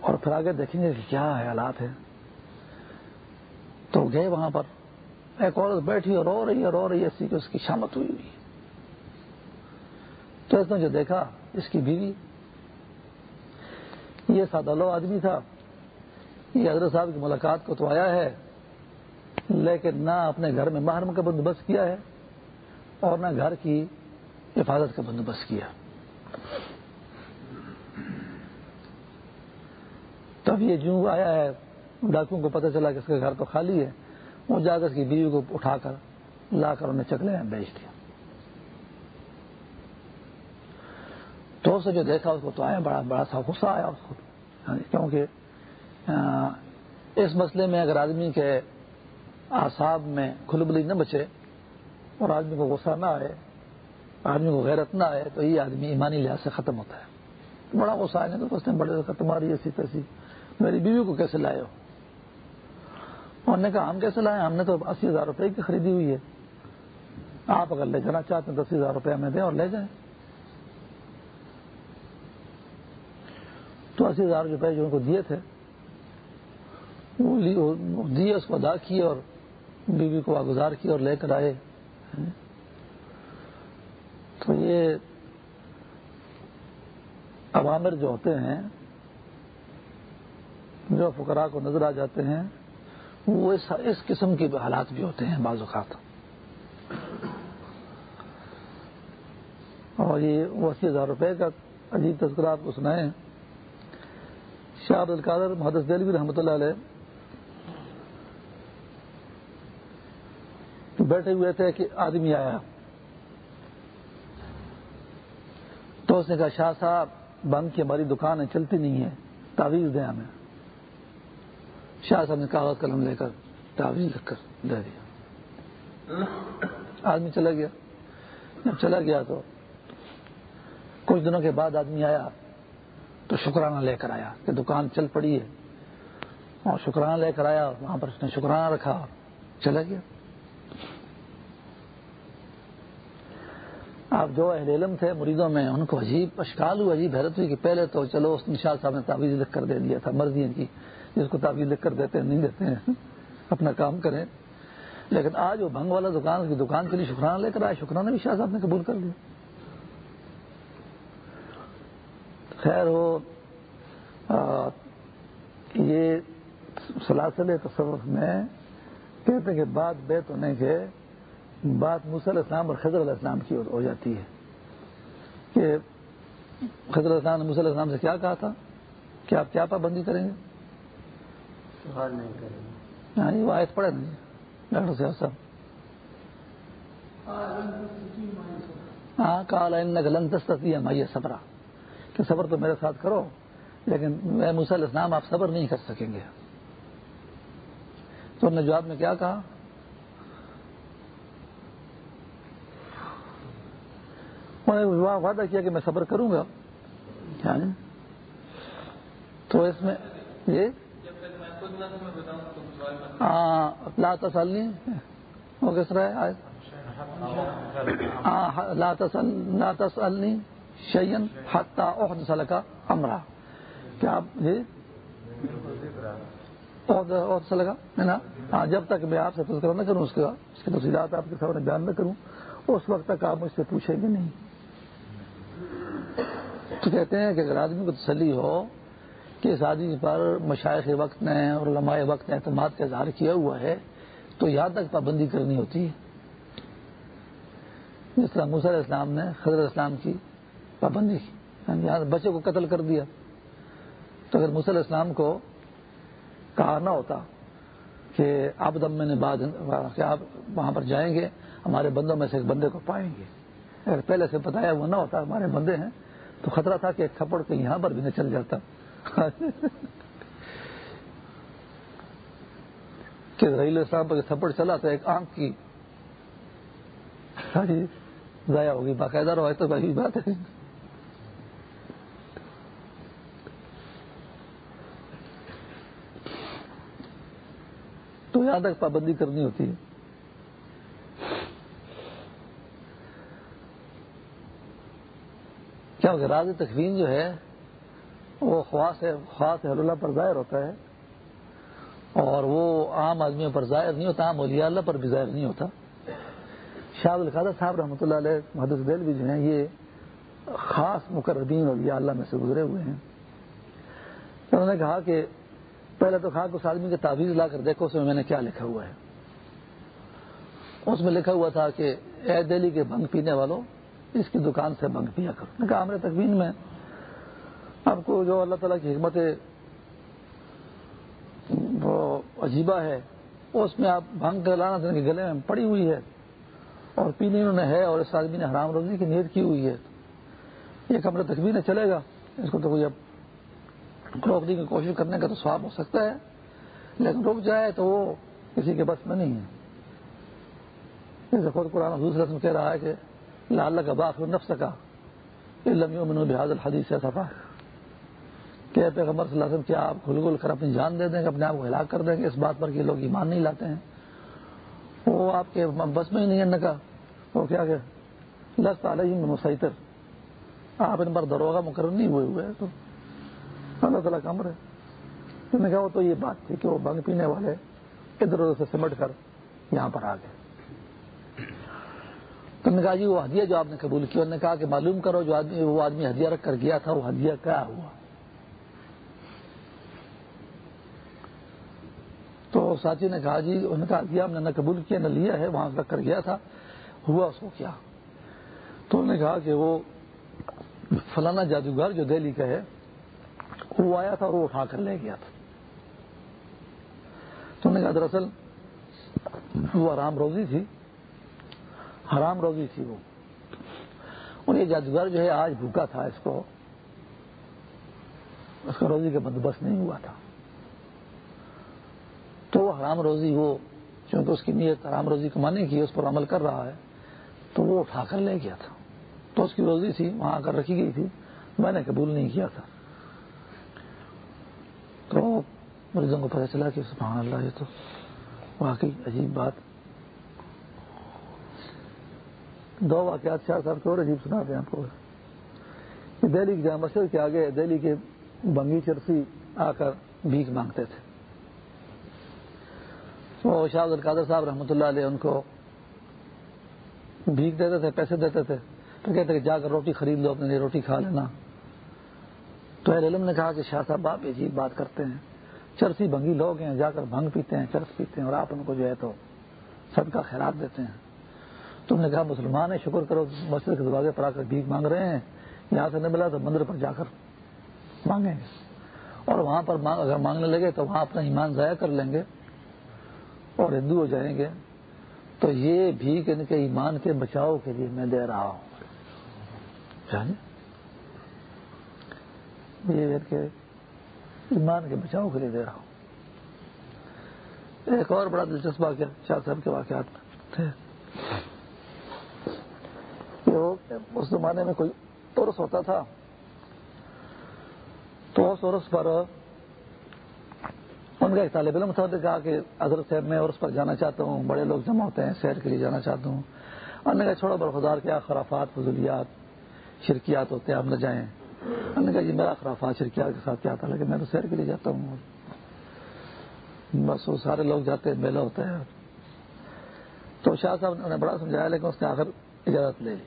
Speaker 2: اور پھر آگے دیکھیں گے کہ کیا حالات ہیں۔ تو گئے وہاں پر، ایک عورت بیٹھی اور رو رہی ہے، رو رہی ہے ایسی کہ اس کی شامت ہوئی ہوئی تو اس نے جو دیکھا، اس کی بیوی، یہ سادہ لو آدمی تھا۔ یہ حضرت صاحب کی ملاقات کو تو آیا ہے، لیکن نہ اپنے گھر میں محرم کا بندوبست کیا ہے اور نہ گھر کی حفاظت کا بندوبست کیا۔ تب یہ جو آیا ہے ڈاکوں کو پتہ چلا کہ اس کا گھر تو خالی ہے۔ وہ جا کر اس کی بیوی کو اٹھا کر لا کر انہیں چکلے میں بیچ دیا۔ تو اسے جو دیکھا اس کو تو آیا، بڑا بڑا سا غصہ آیا اس کو۔ یعنی کیونکہ اس مسئلے میں اگر آدمی کے آساب میں کھلبلی نہ بچے اور آدمی کو غصہ نہ آئے، آدمی کو غیرت نہ آئے، تو یہ آدمی ایمانی لحاظ سے ختم ہوتا ہے۔ بڑا غصہ آئے تو اس نے بڑے تمہاری ایسی تیسی میری بیوی کو کیسے لائے ہو؟ انہوں نے کہا، ہم کیسے لائے ہم نے تو اسی ہزار روپے کی خریدی ہوئی ہے۔ آپ اگر لے جانا چاہتے ہیں دس ہزار روپے ہمیں دیں اور لے جائیں۔ اسی ہزار روپے جو ان کو دیے تھے دیے، اس کو ادا کیے اور بیوی کو آگزار کی اور لے کر آئے۔ تو یہ عوامر جو ہوتے ہیں، جو فقراء کو نظر آ جاتے ہیں، وہ اس قسم کے حالات بھی ہوتے ہیں بعض اوقات۔ اور یہ وہ اسی ہزار روپے کا عجیب تذکرہ آپ کو سنائے شاہ عبد القادر محدث دلوی رحمۃ اللہ علیہ بیٹھے ہوئے تھے کہ آدمی آیا۔ تو اس نے کہا، شاہ صاحب، بند کی ہماری دکان ہے، چلتی نہیں ہے، تعویذ دیں ہمیں۔ شاہ صاحب نے کاغذ قلم لے کر تعویذ لکھ کر دے دیا۔ آدمی چلا گیا۔ جب چلا گیا تو کچھ دنوں کے بعد آدمی آیا۔ تو شکرانہ لے کر آیا کہ دکان چل پڑی ہے۔ اور شکرانہ لے کر آیا، وہاں پر اس نے شکرانہ رکھا، چلا گیا۔ آپ جو اہل علم تھے مریدوں میں ان کو عجیب اشکال ہوئی، عجیب حیرت ہوئی کہ پہلے تو چلو، اس نشاد صاحب نے تعویذ لکھ کر دے دیا تھا مرضی کی، جس کو تعویذ لکھ کر دیتے ہیں، نہیں دیتے ہیں، اپنا کام کریں۔ لیکن آج وہ بھنگ والا دکان کی دکان کے لیے شکرانہ لے کر آئے، شکرانہ بھی شاہ صاحب نے قبول کر لیا۔ خیر ہو یہ سلاسل تصور میں کہتے ہیں کہ بات بیت ہونے کے بات علیہ السلام اور خضر علیہ السلام کی ہو جاتی ہے۔ کہ خضر السلام نے علیہ السلام سے کیا کہا تھا؟ کہ آپ کیا پابندی کریں گے؟ ہاں آیت پڑے جی ڈاکٹر صاحب صاحب۔ ہاں کال گلن دستی ہے مائیے صبرا۔ کہ صبر تو میرے ساتھ کرو، لیکن میں علیہ السلام آپ صبر نہیں کر سکیں گے۔ تو نے جواب میں کیا کہا؟ وعدہ کیا کہ میں صبر کروں گا۔ یعنی تو اس میں یہ؟ ہاں لا تسلی وہ کس طرح ہے ہاں لا تسلنی۔ شیئن حتی احد سلکا امرا. کیا آپ جی احد سلکا ہے نا؟ ہاں جب تک میں آپ سے تذکرہ نہ کروں، اس کا اس کی تفصیلات آپ کے سامنے بیان نہ کروں، اس وقت تک آپ مجھ سے پوچھیں گے نہیں۔ تو کہتے ہیں کہ اگر آدمی کو تسلی ہو کہ اس آدمی پر مشائق وقت نے اور علماء وقت نے اعتماد کا اظہار کیا ہوا ہے، تو یہاں تک پابندی کرنی ہوتی ہے۔ جس طرح مصر اسلام نے خضر اسلام کی پابندی کی۔ یعنی بچے کو قتل کر دیا۔ تو اگر مصر اسلام کو کہا نہ ہوتا کہ آپ دم میں بعد آپ وہاں پر جائیں گے، ہمارے بندوں میں سے ایک بندے کو پائیں گے۔ اگر پہلے سے بتایا وہ نہ ہوتا، ہمارے بندے ہیں، تو خطرہ تھا کہ ایک تھپڑ کے یہاں پر بھی نہ چل جاتا۔ کہ ریل اسلام پر تھپڑ چلا تو ایک آنکھ کی ہاں جی ضائع ہوگی، باقاعدہ رہا تو بڑی بات ہے۔ تو یہاں تک پابندی کرنی ہوتی ہے۔ کیا راز تخوین جو ہے، وہ خواص ہے، خواص اللہ پر ظاہر ہوتا ہے۔ اور وہ عام آدمیوں پر ظاہر نہیں ہوتا، عام اولیاء اللہ پر بھی ظاہر نہیں ہوتا۔ شاہ القادر صاحب رحمۃ اللہ علیہ، محدث دل بھی جو ہیں، یہ خاص مقررین اولیاء اللہ میں سے گزرے ہوئے ہیں۔ انہوں نے کہا کہ پہلے تو کہا کہ اس آدمی کے تعویذ لا کر دیکھو اس میں میں نے کیا لکھا ہوا ہے۔ اس میں لکھا ہوا تھا کہ اے دہلی کے بھنگ پینے والوں، اس کی دکان سے بھنگ پیا کرو۔ کہا ہمارے تقوین میں آپ کو جو اللہ تعالیٰ کی حکمت، وہ عجیبہ ہے، اس میں آپ بھنگ کر لانا تھا گلے میں پڑی ہوئی ہے اور پینی انہوں نے ہے اور اس آدمی نے حرام روزی کی نیت کی ہوئی ہے۔ یہ کمرے تقوی میں چلے گا، اس کو تو کوئی اب روکنے کی کوشش کرنے کا تو سواب ہو سکتا ہے، لیکن رک جائے تو وہ کسی کے بس میں نہیں ہے۔ جیسے خود قرآن دوسرے رسم کہہ رہا ہے کہ لال کا باخ نفس کا لمیوں میں بحاد الحدیث سے صفا۔ کہ پیغمبر صلی اللہ علیہ وسلم، کیا آپ کھل گل کر اپنی جان دے دیں گے، اپنے آپ کو ہلاک کر دیں گے؟ اس بات پر کہ لوگ ایمان نہیں لاتے ہیں۔ وہ آپ کے بس میں ہی نہیں ہے کا وہ کیا کہ لست علیہ میں مسیطر آپ ان پر دروگا مقرر نہیں ہوئے ہوئے تو اللہ تعالیٰ کا امر ہے۔ انہوں نے کہا وہ تو یہ بات تھی کہ وہ بنگ پینے والے ادھر ادھر سے سمٹ کر یہاں پر آ گئے۔ تو نے کہا جی وہ ہدیہ جو آپ نے قبول کیا، انہوں نے کہا کہ معلوم کرو جو آدمی وہ آدمی ہدیہ رکھ کر گیا تھا، وہ ہدیہ کیا ہوا؟ تو ساتھی نے کہا جی انہوں نے کہا ہدیہ ہم نے نہ قبول کیا، نہ لیا ہے، وہاں رکھ کر گیا تھا۔ ہوا اس کو کیا؟ تو انہوں نے کہا کہ وہ فلانا جادوگر جو دہلی کا ہے وہ آیا تھا اور وہ اٹھا کر لے گیا تھا۔ تو نے کہا دراصل وہ حرام روزی تھی، حرام روزی تھی وہ۔ اور یہ جادوگر جو ہے آج بھوکا تھا، اس کو، اس کا روزی کا بندوبست نہیں ہوا تھا۔ تو وہ حرام روزی، وہ چونکہ اس کی نیت حرام روزی کمانے کی، اس پر عمل کر رہا ہے، تو وہ اٹھا کر لے گیا تھا۔ تو اس کی روزی تھی، وہاں آ کر رکھی گئی تھی۔ میں نے قبول نہیں کیا تھا۔ تو مریضوں کو پتہ چلا کہ سبحان اللہ، یہ تو واقعی عجیب بات۔ دو واقعات چار صاحب کے اور عجیب سنا دیں آپ کو دہلی کی جامع مسجد کے آگے، دہلی کے بنگی چرسی آ کر بھیک مانگتے تھے۔ وہ شاہد القادر صاحب رحمۃ اللہ علیہ ان کو بھیک دیتے تھے، پیسے دیتے تھے۔ تو کہتے کہ جا کر روٹی خرید لو، اپنے لیے روٹی کھا لینا۔ تو اہل علم نے کہا کہ شاہ صاحب، آپ عجیب بات کرتے ہیں۔ چرسی بھنگی لوگ ہیں، جا کر بھنگ پیتے ہیں، چرس پیتے ہیں اور آپ ان کو جو ہے تو سب کا خیرات دیتے ہیں۔ تم نے کہا، مسلمان ہے شکر کرو، مسجد کے دروازے پر آ کر بھیک مانگ رہے ہیں۔ یہاں سے نہیں ملا تو مندر پر جا کر مانگیں گے۔ اور وہاں پر اگر مانگنے لگے تو وہاں اپنا ایمان ضائع کر لیں گے اور ہندو ہو جائیں گے۔ تو یہ بھی ان کے ایمان کے بچاؤ کے لیے میں دے رہا ہوں۔ یہ کے ایمان کے بچاؤ کے لیے دے رہا ہوں۔ ایک اور بڑا دلچسپ واقعہ شاہ صاحب کے واقعات میں تھے۔ اس زمانے میں کوئی عرس ہوتا تھا۔ تو اس عرس پر ان کا ایک طالب علم تھا کہا کہ حضرت صاحب، میں عرس پر جانا چاہتا ہوں، بڑے لوگ جمع ہوتے ہیں سیر کے لیے جانا چاہتا ہوں۔ اور نے کہا چھوڑا برخدار کیا خرافات، فضولیات، شرکیات ہوتے ہیں، ہم نہ جائیں۔ ہم نے کہا جی میرا خرافات شرکیات کے ساتھ کیا تھا؟ لیکن میں تو سیر کے لیے جاتا ہوں۔ بس وہ سارے لوگ جاتے ہیں، میلہ ہوتا ہے۔ تو شاہ صاحب نے بڑا سمجھایا، لیکن اس نے آخر اجازت لے لی۔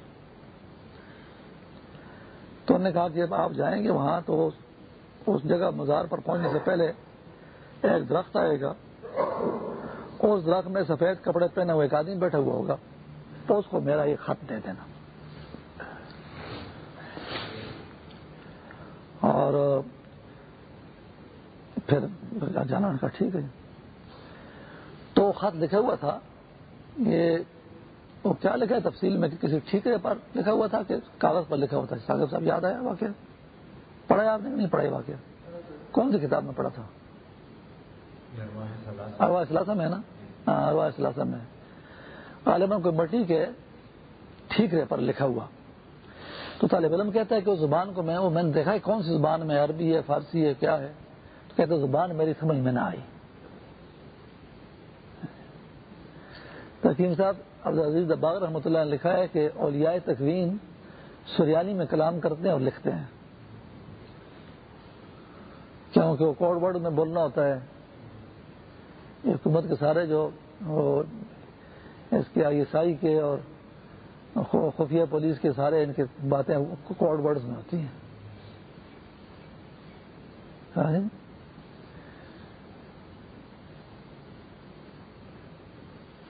Speaker 2: تو انہوں نے کہا کہ جب آپ جائیں گے وہاں، تو اس جگہ مزار پر پہنچنے سے پہلے ایک درخت آئے گا۔ اس درخت میں سفید کپڑے پہنے ہوئے ایک آدمی بیٹھا ہوا ہوگا۔ تو اس کو میرا یہ خط دے دینا اور پھر جانا کا ٹھیک ہے۔ تو خط لکھا ہوا تھا۔ یہ وہ کیا لکھا ہے؟ تفصیل میں کسی ٹھیکے پر لکھا ہوا تھا کہ کاغذ پر لکھا ہوا تھا۔ کاغذ صاحب یاد آیا واقعہ؟ پڑھا آپ نے نہیں پڑھا واقعہ؟ کون سی کتاب میں پڑھا تھا؟ اروا سلاسم ہے نا؟ ہاں اروا سلاسم ہے۔ عالم کو مٹی کے ٹھیک رہے پر لکھا ہوا۔ تو طالب علم کہتا ہے کہ اس زبان کو میں وہ میں نے دیکھا ہے کون سی زبان میں؟ عربی ہے، فارسی ہے، کیا ہے؟ کہتے زبان میری سمجھ میں نہ آئی۔ تقیم صاحب، عبدالعزیز دباغ رحمۃ اللہ نے لکھا ہے کہ اولیاء تقویم سریانی میں کلام کرتے ہیں اور لکھتے ہیں۔ کیونکہ وہ کوڈ ورڈ میں بولنا ہوتا ہے۔ حکومت کے سارے جو اس کے آئی ایس آئی کے اور خفیہ پولیس کے سارے ان کی باتیں کوڈ ورڈز میں ہوتی ہیں ہاں جی؟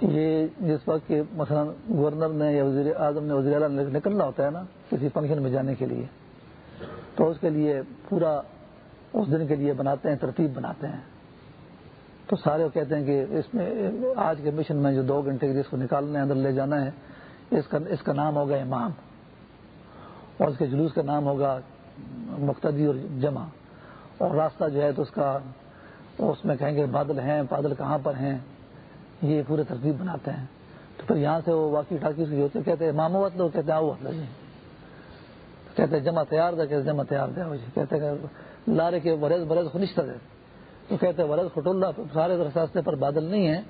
Speaker 2: یہ جس وقت کہ مثلا گورنر نے یا وزیر اعظم نے وزیر اعلیٰ نکلنا ہوتا ہے نا کسی فنکشن میں جانے کے لیے، تو اس کے لیے پورا اس دن کے لیے بناتے ہیں، ترتیب بناتے ہیں۔ تو سارے وہ کہتے ہیں کہ اس میں آج کے مشن میں جو دو گھنٹے کے جس کو نکالنا ہے، اندر لے جانا ہے، اس کا اس کا نام ہوگا امام۔ اور اس کے جلوس کا نام ہوگا مقتدی اور جمع۔ اور راستہ جو ہے تو اس کا اس میں کہیں گے بادل ہیں، بادل کہاں پر ہیں؟ یہ پورے ترتیب بناتے ہیں تو پھر یہاں سے وہ واقعی ٹاکی سے ہوتے کہتے ہیں مامو وطلو کہتے ہیں آؤ وطلو جی کہتے ہیں جمع تیار دے کہتے جمع تیار دے جی کہتے ہیں لارے کے ورز برز خنشتہ دے تو کہتے ہیں ورز خٹ اللہ سارے راستے پر بادل نہیں ہیں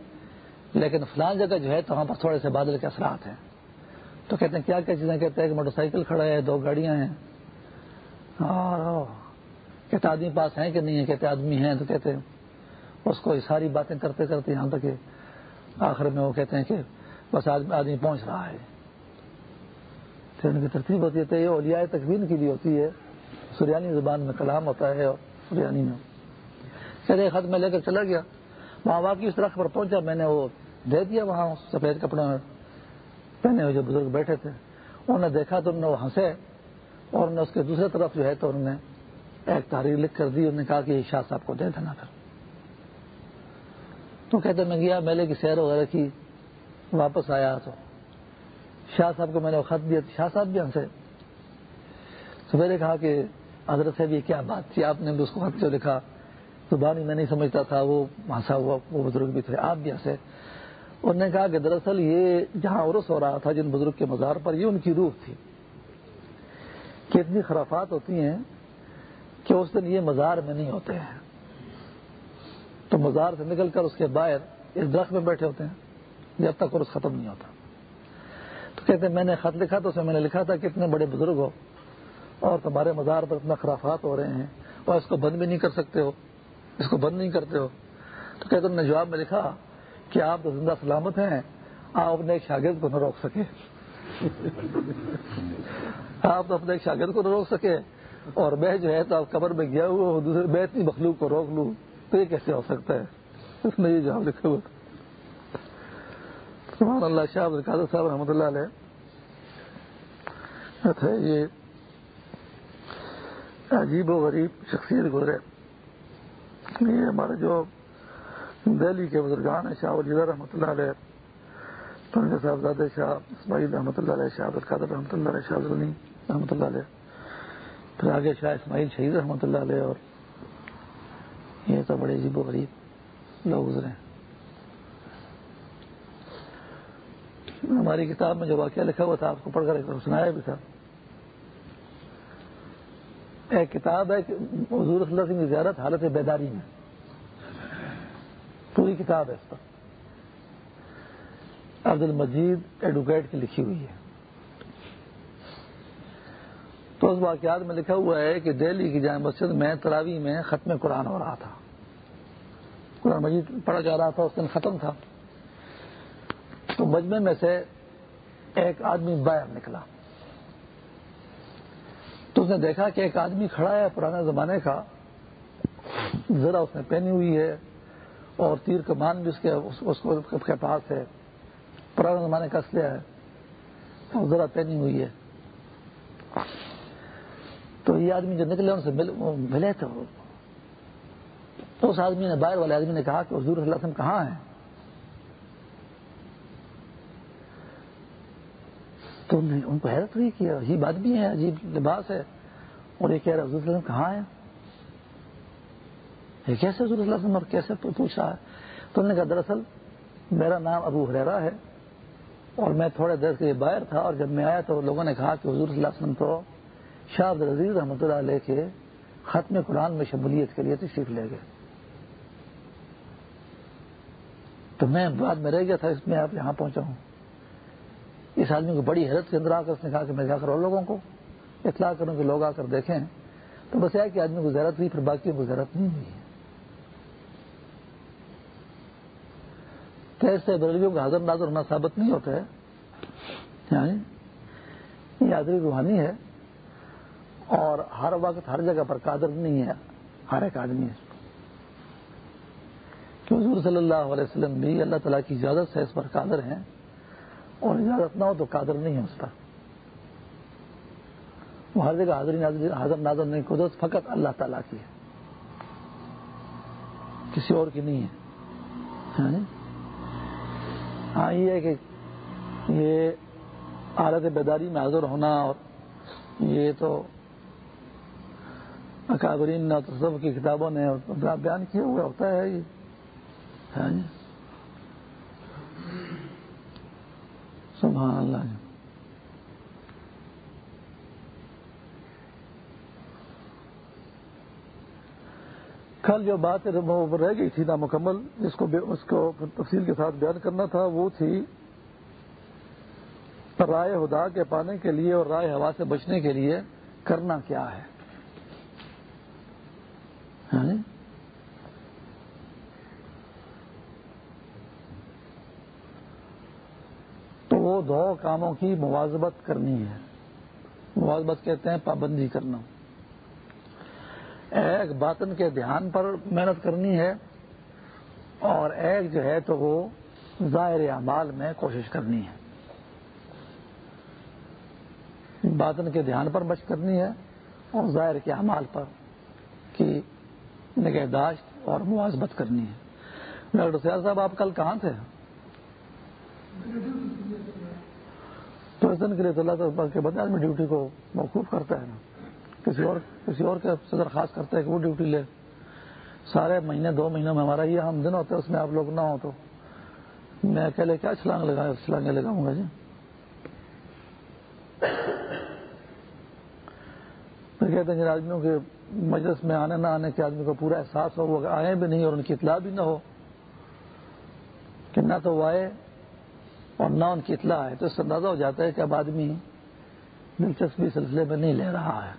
Speaker 2: لیکن فلان جگہ جو ہے تو وہاں پر تھوڑے سے بادل کے اثرات ہیں تو کہتے ہیں کیا کیا چیزیں کہتے ہیں کہ موٹر سائیکل کھڑا ہے دو گاڑیاں ہیں اور کہتے آدمی پاس ہیں کہ نہیں ہے کہتے آدمی ہیں تو کہتے ہیں اس کو ساری باتیں کرتے کرتے یہاں تک آخر میں وہ کہتے ہیں کہ بس آدمی پہنچ رہا ہے۔ پھر ان کی ترتیب ہوتی ہے یہ اولیاء تقوین کی بھی ہوتی ہے۔ سریانی زبان میں کلام ہوتا ہے اور سریانی میں۔ کہتے خط میں لے کر چلا گیا۔ وہاں واقعی اس طرح پر پہنچا۔ میں نے وہ دے دیا وہاں سفید کپڑے میں۔ پہنے ہوئے جو بزرگ بیٹھے تھے، انہوں نے دیکھا تو انہوں نے وہ ہنسے اور انہوں نے اس کے دوسرے طرف جو ہے تو انہوں نے ایک تحریر لکھ کر دی۔ انہوں نے کہا کہ یہ شاہ صاحب کو دے دینا پھر۔ تو کہتے میں گیا میلے کی سیر وغیرہ کی، واپس آیا تو. شاہ صاحب کو میں نے وہ خط دیا شاہ صاحب بھی ہنسے سویرے کہا کہ حضرت صاحب، یہ کیا بات تھی؟ آپ نے بھی اس کو خط جو لکھا زبان ہی میں نہیں سمجھتا تھا، وہ ہنسا ہوا، وہ بزرگ بھی تھے، آپ بھی ہنسے انہوں نے کہا کہ دراصل یہ جہاں عرس ہو رہا تھا، جن بزرگ کے مزار پر، یہ ان کی روح تھی کہ اتنی خرافات ہوتی ہیں کہ اس دن یہ مزار میں نہیں ہوتے ہیں۔ مزار سے نکل کر اس کے باہر اس درخت میں بیٹھے ہوتے ہیں، جب تک عرس ختم نہیں ہوتا۔ تو کہتے ہیں، میں نے خط لکھا تو اسے میں نے لکھا تھا کہ اتنے بڑے بزرگ ہو اور تمہارے مزار پر اتنا خرافات ہو رہے ہیں اور اس کو بند بھی نہیں کر سکتے ہو، اس کو بند نہیں کرتے ہو۔ تو کہتے نے جواب میں لکھا کہ آپ تو زندہ سلامت ہیں، آپ اپنے ایک شاگرد کو نہ روک سکے۔ آپ تو اپنے ایک شاگرد کو نہ روک سکے۔ اور میں جو ہے تو آپ قبر میں گیا ہوا ہوں، دوسرے میں اتنی مخلوق کو روک لوں۔ تو یہ کیسے ہو سکتا ہے؟ اس میں یہ جواب لکھا ہوا سبحان اللہ، شاہ القادر صاحب رحمۃ اللہ علیہ۔ تھے، یہ عجیب و غریب شخصیت گزرے۔ یہ ہمارے جو دہلی کے بزرگان ہیں، شاہ ولی رحمۃ اللہ علیہ پنجہ صاحبزاد شاہ اسماعیل رحمۃ اللہ علیہ، شاہ القادر رحمۃ اللہ علیہ، شاہ النی رحمۃ اللہ علیہ، پھر آگے شاہ اسماعیل شہید رحمۃ اللہ علیہ اور یہ تو بڑے عجیب و غریب لوگ گزرے ہماری کتاب میں جو واقعہ لکھا ہوا تھا، آپ کو پڑھ کر ایک سنایا بھی تھا۔ ایک کتاب ہے حضور صلی اللہ علیہ وسلم کی زیارت حالت بیداری میں۔ پوری کتاب ہے اس پر۔ عبد المجید ایڈوکیٹ کی لکھی ہوئی ہے۔ تو اس واقعات میں لکھا ہوا ہے کہ دہلی کی جامع مسجد میں تراوی میں ختم قرآن ہو رہا تھا۔ قرآن مجید پڑھا جا رہا تھا، اس دن ختم تھا۔ تو مجمع میں سے ایک آدمی باہر نکلا۔ تو اس نے دیکھا کہ ایک آدمی کھڑا ہے پرانے زمانے کا۔ ذرا اس نے پہنی ہوئی ہے اور تیر کمان بھی اس کے، اس کو کے پاس ہے۔ پرانے زمانے کا اسلحہ ہے۔ اور ذرا پہنی ہوئی ہے۔ تو یہ آدمی جو نکلے ان سے ملے تھے تو اس آدمی نے باہر والے آدمی نے کہا کہ حضور صلی اللہ علیہ وسلم کہاں ہیں؟ تو ان کو حیرت ہوئی کہ عجیب آدمی ہے عجیب لباس ہے۔ اور یہ کہہ رہے حضور صلی اللہ علیہ وسلم کہاں ہے یہ کیسے حضور صلی اللہ علیہ وسلم اور کیسے پوچھ رہا ہے؟ تو انہوں نے کہا، دراصل میرا نام ابو حریرا ہے اور میں تھوڑے دیر کے باہر تھا اور جب میں آیا تو لوگوں نے کہا کہ حضور صلی اللہ علیہ وسلم تو شاہ عبد العزیز رحمۃ اللہ علیہ کے ختم قرآن میں شمولیت کے لیے تشریف لے گئے۔ تو میں بعد میں رہ گیا تھا، اس میں آپ یہاں پہنچا ہوں۔ اس آدمی کو بڑی حیرت کے اندر آ کر اس نے کہا کہ میں جا کر اور لوگوں کو اطلاع کروں کہ لوگ آ کر دیکھیں۔ تو بس یہ کہ آدمی کو زیارت ہوئی، پھر باقی کو زیارت نہیں ہوئی۔ کیسے بریلیوں کا حضر نازر ہونا ثابت نہیں ہوتا ہے۔ یعنی یہ حاضری روحانی ہے۔ اور ہر وقت ہر جگہ پر قادر نہیں ہے، ہر ایک آدمی ہے۔ کہ حضور صلی اللہ علیہ وسلم بھی اللہ تعالیٰ کی اجازت سے اس پر قادر ہیں اور اجازت نہ ہو تو قادر نہیں ہے اس پر۔ وہ ہر جگہ حاضری حاضر نازر نہیں، قدرت فقط اللہ تعالیٰ کی ہے۔ کسی اور کی نہیں ہے۔ ہاں, جی؟ ہاں، یہ ہے کہ یہ حالت بیداری میں حاضر ہونا اور یہ تو اکابرین تصوف کی کتابوں نے بیان کیا ہوا ہوتا ہے یہ۔ ہاں جی۔ سبحان اللہ جی۔ کل جو بات رہ گئی تھی نا مکمل، جس کو اس کو تفصیل کے ساتھ بیان کرنا تھا، وہ تھی رائے ہدا کے پانے کے لیے اور رائے ہوا سے بچنے کے لیے کرنا کیا ہے۔ ہاں۔ تو وہ دو کاموں کی موازبت کرنی ہے۔ موازبت کہتے ہیں پابندی کرنا۔ ایک باطن کے دھیان پر محنت کرنی ہے اور ایک جو ہے تو وہ ظاہر اعمال میں کوشش کرنی ہے۔ باطن کے دھیان پر بچ کرنی ہے اور ظاہر کے اعمال پر کی نگہداشت اور موازبت کرنی ہے. ڈاکٹر سیال صاحب، آپ کل کہاں تھے؟ تو اس دن کے لیے اللہ کے بدل میں ڈیوٹی کو موقوف کرتا ہے نا۔ کسی اور کسی اور کے صدر خاص کرتا ہے کہ وہ ڈیوٹی لے۔ سارے مہینے، دو مہینوں میں ہمارا یہ ہم دن ہوتا ہے اس میں آپ لوگ نہ ہو تو۔ میں اکیلے کیا چھلانگ لگا، چھلانگیں لگاؤں گا جی؟ کہتے ہیں جن آدمیوں کے مجلس میں آنے نہ آنے کے آدمی کو پورا احساس ہو، وہ آئے بھی نہیں اور ان کی اطلاع بھی نہ ہو، کہ نہ تو وہ آئے اور نہ ان کی اطلاع ہے تو اس سے اندازہ ہو جاتا ہے کہ اب آدمی دلچسپی سلسلے میں نہیں لے رہا ہے۔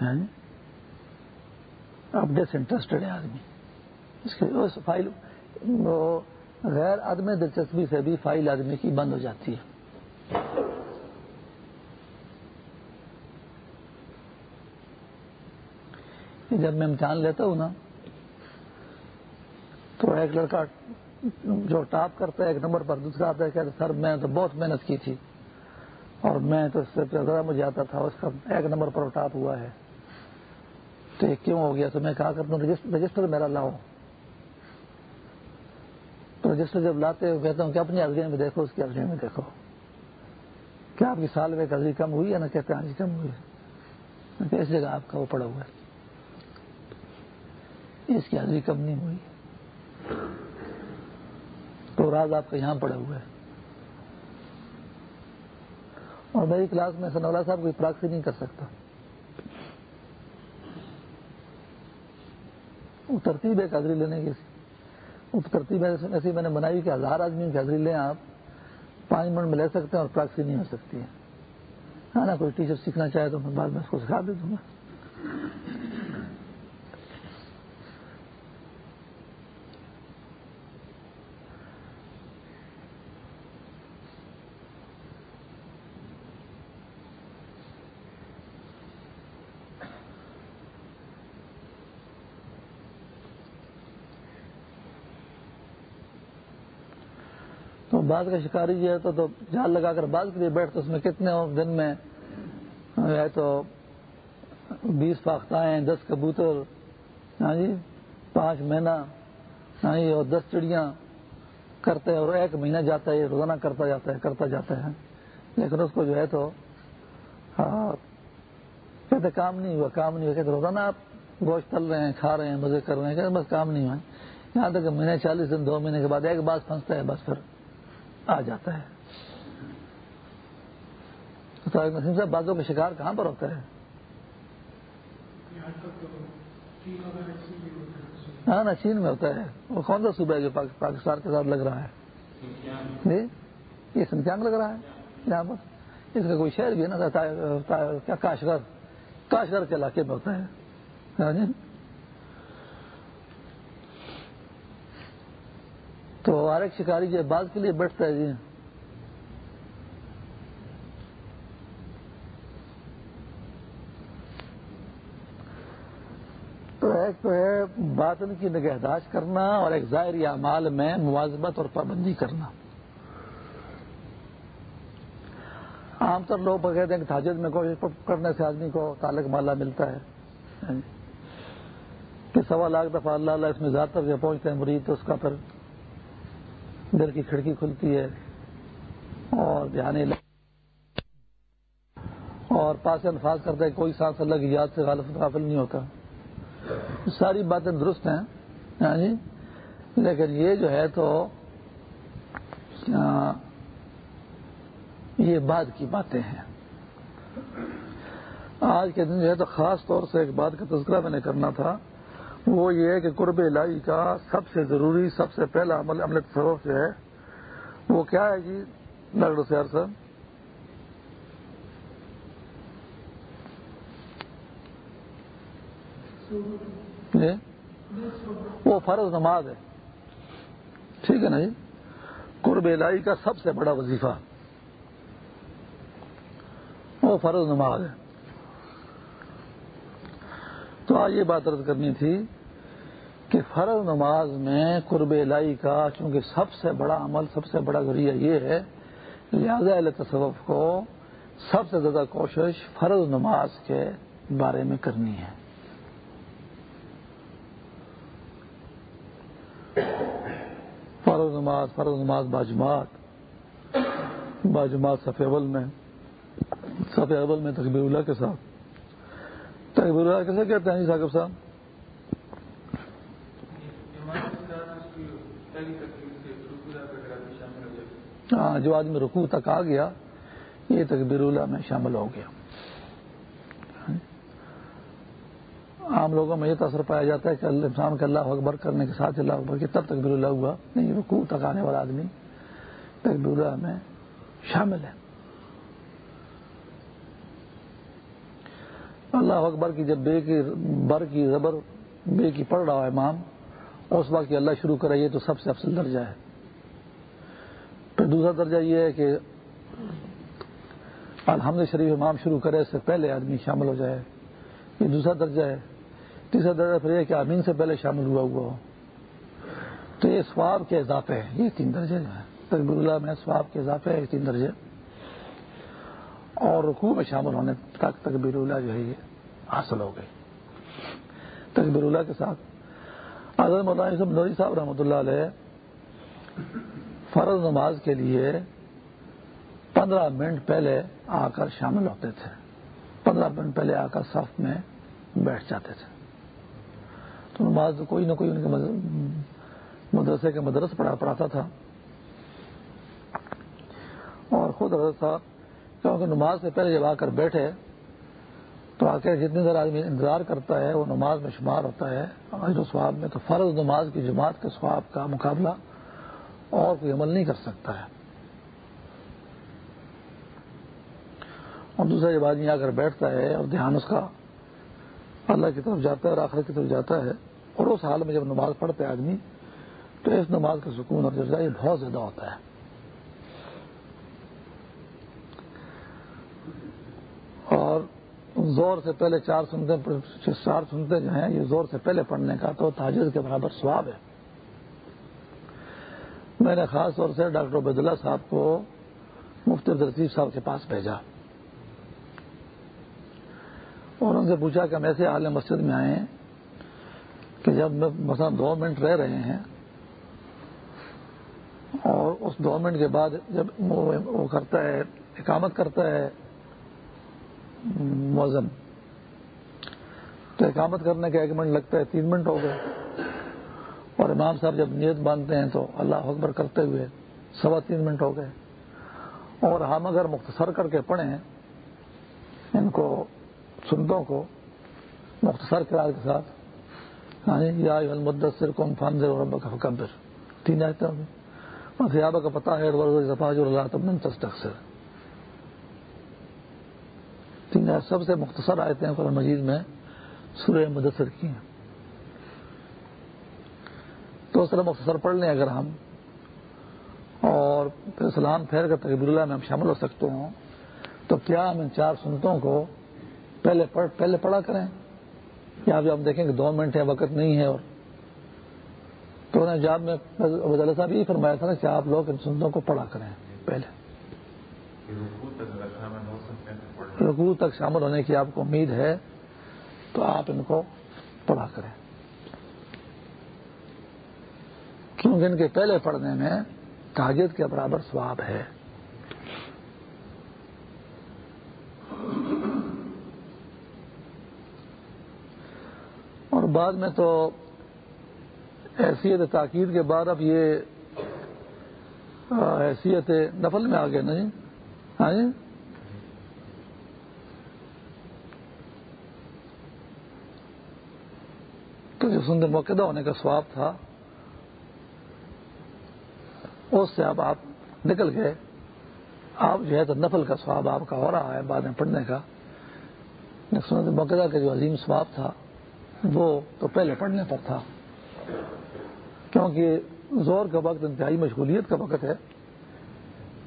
Speaker 2: یعنی اب ڈس انٹرسٹڈ ہے آدمی۔ اس کے فائل غیر عدم دلچسپی سے بھی فائل آدمی کی بند ہو جاتی ہے۔ جب میں امتحان لیتا ہوں نا، تو ایک لڑکا جو ٹاپ کرتا ہے، ایک نمبر پر دوسرا آتا ہے کہ سر، میں تو بہت محنت کی تھی اور میں تو اس سے زیادہ مجھے آتا تھا، اس کا ایک نمبر پر ٹاپ ہوا ہے۔ تو یہ کیوں ہو گیا؟ تو میں کہا کرتا ہوں رجسٹر میرا لاؤ۔ تو رجسٹر جب لاتے ہو کہتا ہوں کہ اپنی حاضری میں دیکھو، اس کی حاضری میں دیکھو۔ کیا آپ کی سال میں حاضری کم ہوئی ہے نا کہتے ہیں کم ہوئی۔ ہے اس جگہ آپ کا وہ پڑا ہوا ہے۔ اس کی حاضری کم نہیں ہوئی؟ تو راز آپ کا یہاں پڑا ہوا ہے۔ اور میری کلاس میں سنولا صاحب کوئی پراکسی نہیں کر سکتا۔ وہ ترتیب ہے حاضری لینے کی وہ ترتیب ایسی میں نے بنائی کہ ہزار آدمی کی حاضری لیں آپ۔ پانچ منٹ میں لے سکتے ہیں اور پراکسی نہیں ہو سکتی ہے۔ ہاں نا، کوئی ٹیچر سیکھنا چاہے تو میں بعد میں اس کو سکھا دے دوں گا۔ بعض کا شکاری جو ہے تو جال لگا کر بعض کے لیے بیٹھتے اس میں کتنے دن میں ہے تو بیس فاختائیں، دس کبوتر ہاں جی پانچ مہینہ ہاں جی اور دس چڑیاں کرتے ہیں اور ایک مہینہ جاتا ہے روزانہ کرتا جاتا ہے، کرتا جاتا ہے۔ لیکن اس کو جو ہے تو کہتے کام نہیں ہوا، کام نہیں ہوا۔ کہتے روزانہ آپ گوشت تل رہے ہیں، کھا رہے ہیں، مزے کر رہے ہیں کہ بس کام نہیں ہوا۔ یہاں تک مہینے چالیس دن، دو مہینے کے بعد ایک بات پھنستا ہے، بس پھر۔ آ جاتا ہے۔ نسیم صاحب بازوں کا شکار کہاں پر ہوتا ہے؟ ہاں نا چین میں ہوتا ہے۔ وہ کون سا صوبہ ہے جو پاکستان کے ساتھ لگ رہا ہے؟ جی؟ یہ سنچانگ لگ رہا ہے؟ یہاں پر اس کا کوئی شہر بھی ہے نا کاشگر کاشگر کے علاقے میں ہوتا ہے ہاں جی تو ہر ایک شکاری جو بات کے لیے بیٹھتا ہے۔ جی تو ایک تو ہے باطن کی نگہداشت کرنا اور ایک ظاہری اعمال میں موازمت اور پابندی کرنا۔ عام طور لوگ کہتے ہیں کہ تاجد میں کوشش کرنے سے آدمی کو تعلق مالا ملتا ہے۔ کہ سوا لاکھ دفعہ اللہ اللہ اس میں زیادہ تر جو پہنچتے ہیں مرید تو اس کا پھر دل کی کھڑکی کھلتی ہے اور دھیان اور پاس الفاظ کرتا ہے کوئی سانس اللہ کی یاد سے غالب غافل نہیں ہوتا۔ ساری باتیں درست ہیں ہاں جی؟ لیکن یہ جو ہے تو یہ بعد کی باتیں ہیں۔ آج کے دن جو ہے تو خاص طور سے ایک بات کا تذکرہ میں نے کرنا تھا۔ وہ یہ ہے کہ قرب الہی کا سب سے ضروری، سب سے پہلا عمل عمل تصوف جو ہے، وہ کیا ہے جی؟ ڈاکٹر سیار صاحب۔ جی؟ وہ فرض نماز ہے۔ ٹھیک ہے نا جی؟ قرب الہی کا سب سے بڑا وظیفہ۔ وہ فرض نماز ہے۔ تو آج یہ بات رد کرنی تھی کہ فرض نماز میں قرب الہی کا چونکہ سب سے بڑا عمل، سب سے بڑا ذریعہ یہ ہے، لہذا تصوف کو سب سے زیادہ کوشش فرض نماز کے بارے میں کرنی ہے۔ فرض نماز فرض نماز باجماعت باجماعت صفح اول میں صفح اول میں تقبیر اللہ کے ساتھ۔ تقبیر اللہ کیسے کہتے ہیں جی ثاقب صاحب؟ ہاں، جو آدمی رکوع تک آ گیا، یہ تقبیر اللہ میں شامل ہو گیا۔ عام لوگوں میں یہ تاثر پایا جاتا ہے کہ انسان کے اللہ اکبر کرنے کے ساتھ اللہ اکبر کے تب تقبیر اللہ ہوا۔ نہیں، رکوع تک آنے والا آدمی تقبیر اللہ میں شامل ہے۔ اللہ اکبر کی جب بے کی بر کی زبر بے کی پڑھ رہا ہے امام اس وقت اللہ شروع کرے یہ تو سب سے افضل درجہ ہے۔ پھر دوسرا درجہ یہ ہے کہ الحمد شریف امام شروع کرے اس سے پہلے آدمی شامل ہو جائے۔ یہ دوسرا درجہ ہے۔ تیسرا درجہ پھر یہ کہ آمین سے پہلے شامل ہوا ہوا ہو۔ تو یہ سواب کے اضافے ہیں۔ یہ تین درجے جو ہیں۔ تقبیر اللہ میں سواب کے اضافے ہے یہ تین درجے۔ اور رکوع میں شامل ہونے تک تقبیر اللہ جو ہے یہ حاصل ہو گئی۔ تقبیر اللہ کے ساتھ۔ حضرت مولانا نوری صاحب رحمۃ اللہ علیہ فرض نماز کے لیے پندرہ منٹ پہلے آ کر شامل ہوتے تھے۔ پندرہ منٹ پہلے آ کر صف میں بیٹھ جاتے تھے۔ تو نماز کوئی نہ کوئی ان کے مدرسے کے مدرس پڑھا پڑھاتا تھا۔ اور خود حضرت صاحب کیونکہ نماز سے پہلے جب آ کر بیٹھے تو آ کے جتنی دیر آدمی انتظار کرتا ہے وہ نماز میں شمار ہوتا ہے۔ و سواب میں تو فرض نماز کی جماعت کے سواب کا مقابلہ اور کوئی عمل نہیں کر سکتا ہے۔ اور دوسرا جب آدمی آ کر بیٹھتا ہے اور دھیان اس کا اللہ کی طرف جاتا ہے اور آخر کی طرف جاتا ہے، اور اس حال میں جب نماز پڑھتا ہے آدمی، تو اس نماز کا سکون اور جذبہ یہ بہت زیادہ ہوتا ہے۔ اور زور سے پہلے چار سنتے چار سنتے جو ہیں، یہ زور سے پہلے پڑھنے کا تو تاجر کے برابر سواب ہے۔ میں نے خاص طور سے ڈاکٹر عبیداللہ صاحب کو مفتی عبدالرسیف صاحب کے پاس بھیجا اور ان سے پوچھا کہ ہم ایسے حال مسجد میں آئے کہ جب مثلا دو منٹ رہ رہے ہیں اور اس دو منٹ کے بعد جب وہ کرتا ہے، اقامت کرتا ہے موزم تو اقامت کرنے کا ایک منٹ لگتا ہے، تین منٹ ہو گئے۔ اور امام صاحب جب نیت باندھتے ہیں تو اللہ اکبر کرتے ہوئے سوا تین منٹ ہو گئے۔ اور ہم اگر مختصر کر کے پڑھیں ان کو سنتوں کو مختصر کرار کے ساتھ یعنی یا مدثر کون فانزر اور رب کا حکمبر تین آئے ہوگی بس کا پتہ ہے اللہ تب تستقصر تین سب سے مختصر آئے قرآن مجید میں سورہ مدثر کی ہیں۔ تو اس طرح مختصر پڑھ لیں اگر ہم۔ اور پھر سلام پھیر کر تقبیر اللہ میں ہم شامل ہو سکتے ہوں۔ تو کیا ہم ان چار سنتوں کو پہلے پڑھ، پہلے پڑھا کریں؟ یا بھی ہم دیکھیں کہ دو منٹ ہے، وقت نہیں ہے اور۔ تو انہیں جاب میں صاحب یہی فرمایا تھا نا کہ آپ لوگ ان سنتوں کو پڑھا کریں پہلے۔ رکو تک شامل ہونے کی آپ کو امید ہے، تو آپ ان کو پڑھا کریں۔ کیونکہ ان کے پہلے پڑھنے میں تاجد کے برابر سواب ہے۔ اور بعد میں تو حیثیت تاکید کے بعد اب یہ حیثیت نفل میں آ گئے نہیں؟ ہاں جی؟ تو جو سندر موقع ہونے کا سواب تھا۔ اس سے اب آپ نکل گئے۔ آپ جو ہے تو نفل کا سواب آپ کا ہو رہا ہے بعد میں پڑھنے کا۔ سنت موقع کا جو عظیم سواب تھا، وہ تو پہلے پڑھنے پر تھا۔ کیونکہ زور کا وقت انتہائی مشغولیت کا وقت ہے۔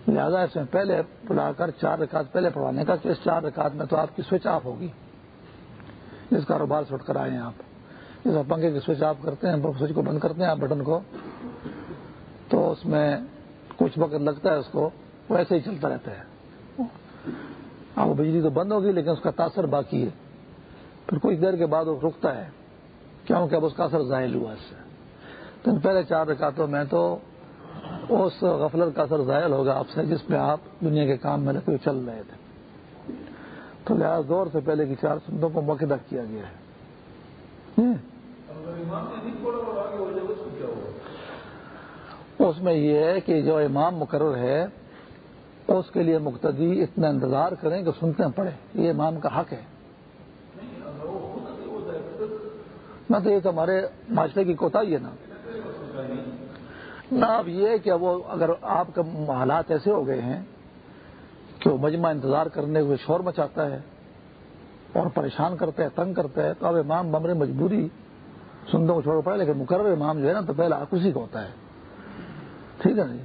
Speaker 2: لہذا اس میں پہلے بلا کر چار رکعت پہلے پڑھوانے کا کہ اس چار رکعت میں تو آپ کی سوئچ آف ہوگی۔ جس کاروبار سے اٹھ کر آئے ہیں آپ۔ جس پنکھے کی سوئچ آف کرتے ہیں، سوئچ کو بند کرتے ہیں آپ بٹن کو۔ تو اس میں کچھ وقت لگتا ہے اس کو ویسے ہی چلتا رہتا ہے۔ ہاں، اب بجلی تو بند ہوگی لیکن اس کا تاثر باقی ہے۔ پھر کچھ دیر کے بعد وہ رکتا ہے۔ کیونکہ اب اس کا اثر ظاہر ہوا اس سے۔ تو پہلے چار رکعتوں میں تو اس غفلت کا اثر ظاہر ہوگا آپ سے، جس میں آپ دنیا کے کام میں لگے چل رہے تھے۔ تو لہٰذا دور سے پہلے کی چار سندوں کو موقع کیا گیا ہے۔ ہاں۔ اس میں یہ ہے کہ جو امام مقرر ہے، اس کے لیے مقتدی اتنا انتظار کریں کہ سنتے ہیں پڑھے یہ امام کا حق ہے۔ نہ تو یہ تو ہمارے معاشرے کی کوتا ہی ہے نا۔ نہ اب یہ کہ وہ اگر آپ کا حالات ایسے ہو گئے ہیں کہ وہ مجمع انتظار کرنے ہوئے شور مچاتا ہے اور پریشان کرتا ہے، تنگ کرتا ہے، تو اب امام بمرے مجبوری، سندوں کو چھوڑ پڑے لیکن مقرر امام جو ہے نا، تو پہلا حق اسی کا ہوتا ہے۔ ٹھیک ہے جی۔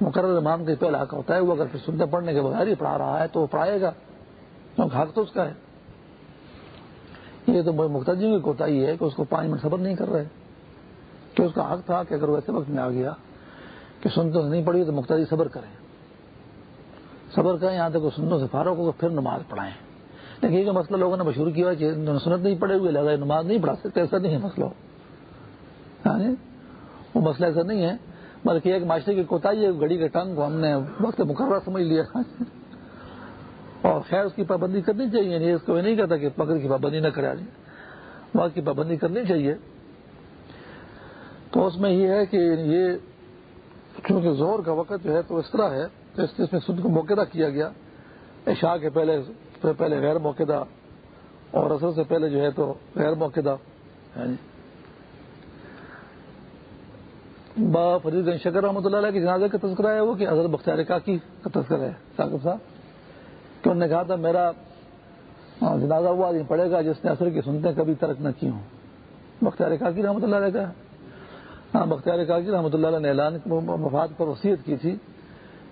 Speaker 2: مقرر امام کا پہلا حق ہوتا ہے، وہ اگر پھر سنتے پڑھنے کے بغیر ہی پڑھا رہا ہے تو وہ پڑھائے گا۔ کیونکہ حق تو اس کا ہے۔ یہ تو مختلف کی کوتا ہی ہے کہ اس کو پانچ منٹ صبر نہیں کر رہے۔ کہ اس کا حق تھا کہ اگر وہ ایسے وقت میں آ گیا کہ سنتوں سے نہیں پڑھی تو مختلف صبر کریں۔ صبر کریں یہاں تک سنتوں سے فارغ ہو پھر نماز پڑھائیں۔ لیکن یہ جو مسئلہ لوگوں نے مشہور کیا کہ سنت نہیں پڑے ہوئے لگا نماز نہیں پڑھا سکتے، ایسا نہیں ہے مسئلہ۔ ہاں جی؟ وہ مسئلہ ایسا نہیں ہے بلکہ ایک معاشرے کی کوتا ہے گھڑی کے ٹنگ کو ہم نے وقت مقررہ سمجھ لیا۔ اور خیر، اس کی پابندی کرنی چاہیے۔ نہیں اس کو یہ نہیں کہتا کہ پکڑ کی پابندی نہ کرا جائے وقت کی پابندی کرنی چاہیے۔ تو اس میں یہ ہے کہ یہ چونکہ زور کا وقت جو ہے تو اس طرح ہے، تو اس میں سد کو موقع کیا گیا۔ عشاء کے پہلے پہلے غیر موقع اور اصل سے پہلے جو ہے تو غیر موقع یعنی ہاں جی۔ با فرید گنج شکر رحمۃ اللہ علیہ کے جنازے کا تذکرہ ہے وہ کہ حضرت بختار کاکی کا تذکرہ ہے، ثاقب صاحب۔ کہ انہوں نے کہا تھا، میرا جنازہ ہوا آدمی پڑے گا جس نے اثر کی سنتے کبھی ترک نہ کی ہوں۔ بختار کاکی رحمۃ اللہ علیہ کا۔ ہاں بختار کاکی رحمۃ اللہ علیہ نے اعلان مفاد پر وصیت کی تھی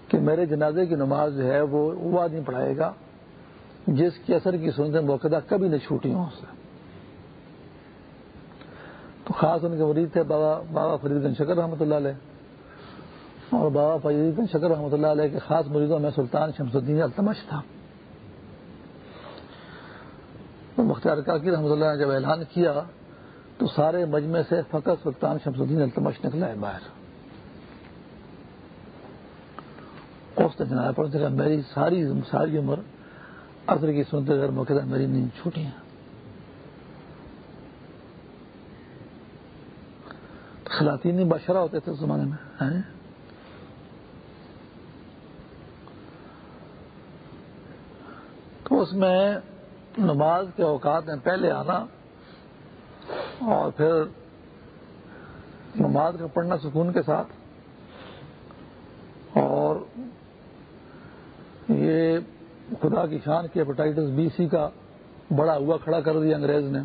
Speaker 2: کہ میرے جنازے کی نماز جو ہے وہ وہ آدمی پڑھائے گا جس کی اثر کی سنتے موقع کبھی نہ چھوٹی ہوں۔ اس سے تو خاص ان کے مریض تھے، بابا بابا فرید گن شکر رحمۃ اللہ علیہ۔ اور بابا فرید گن شکر رحمۃ اللہ علیہ کے خاص مریضوں میں سلطان شمس الدین التمش تھا۔ مختار کاکی رحمۃ اللہ نے جب اعلان کیا تو سارے مجمع سے فقط سلطان شمس الدین التمش نکلا ہے باہر اس نے جناب پڑھتے میری ساری ساری عمر اثر کی سنتے اگر موقع میری نیند چھوٹی ہیں سلاطینی بادشاہ ہوتے تھے اس زمانے میں تو اس میں نماز کے اوقات میں پہلے آنا اور پھر نماز کا پڑھنا سکون کے ساتھ، اور یہ خدا کی شان کی ہیپاٹائٹس بی سی کا بڑا ہوا کھڑا کر دیا انگریز نے۔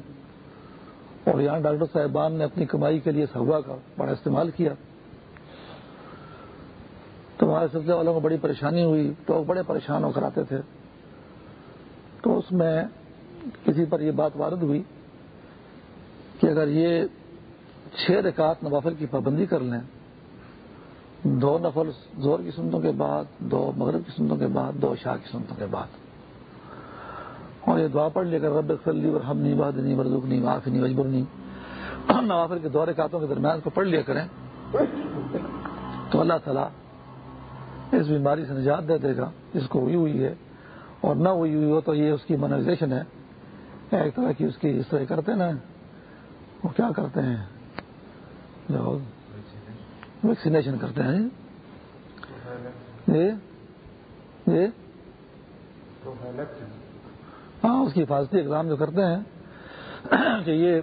Speaker 2: اور یہاں ڈاکٹر صاحبان نے اپنی کمائی کے لیے اس ہوا کا بڑا استعمال کیا۔ تو ہمارے سلسلے والوں کو بڑی پریشانی ہوئی، تو بڑے پریشان ہو کر آتے تھے۔ تو اس میں کسی پر یہ بات وارد ہوئی کہ اگر یہ چھ رکعت نوافل کی پابندی کر لیں، دو نفل زور کی سنتوں کے بعد، دو مغرب کی سنتوں کے بعد، دو شاہ کی سنتوں کے بعد۔ اور یہ دعا پڑھ لے کر رب سلی اور ہم نہیں باد نہیں بردوک نہیں معاف نہیں مجبور نہیں نوافل کے دو رکعتوں کے درمیان کو پڑھ لیا کریں۔ تو اللہ تعالیٰ اس بیماری سے نجات دے دے گا۔ جس کو ہوئی ہوئی ہے اور نہ ہوئی ہوئی ہو تو یہ اس کی منائزیشن ہے۔ ایک طرح کی اس کی اس طرح کرتے نا۔ وہ کیا کرتے ہیں؟ جو ویکسینیشن کرتے ہیں۔ جی جی ہاں اس کی حفاظتی اقدام جو کرتے ہیں کہ یہ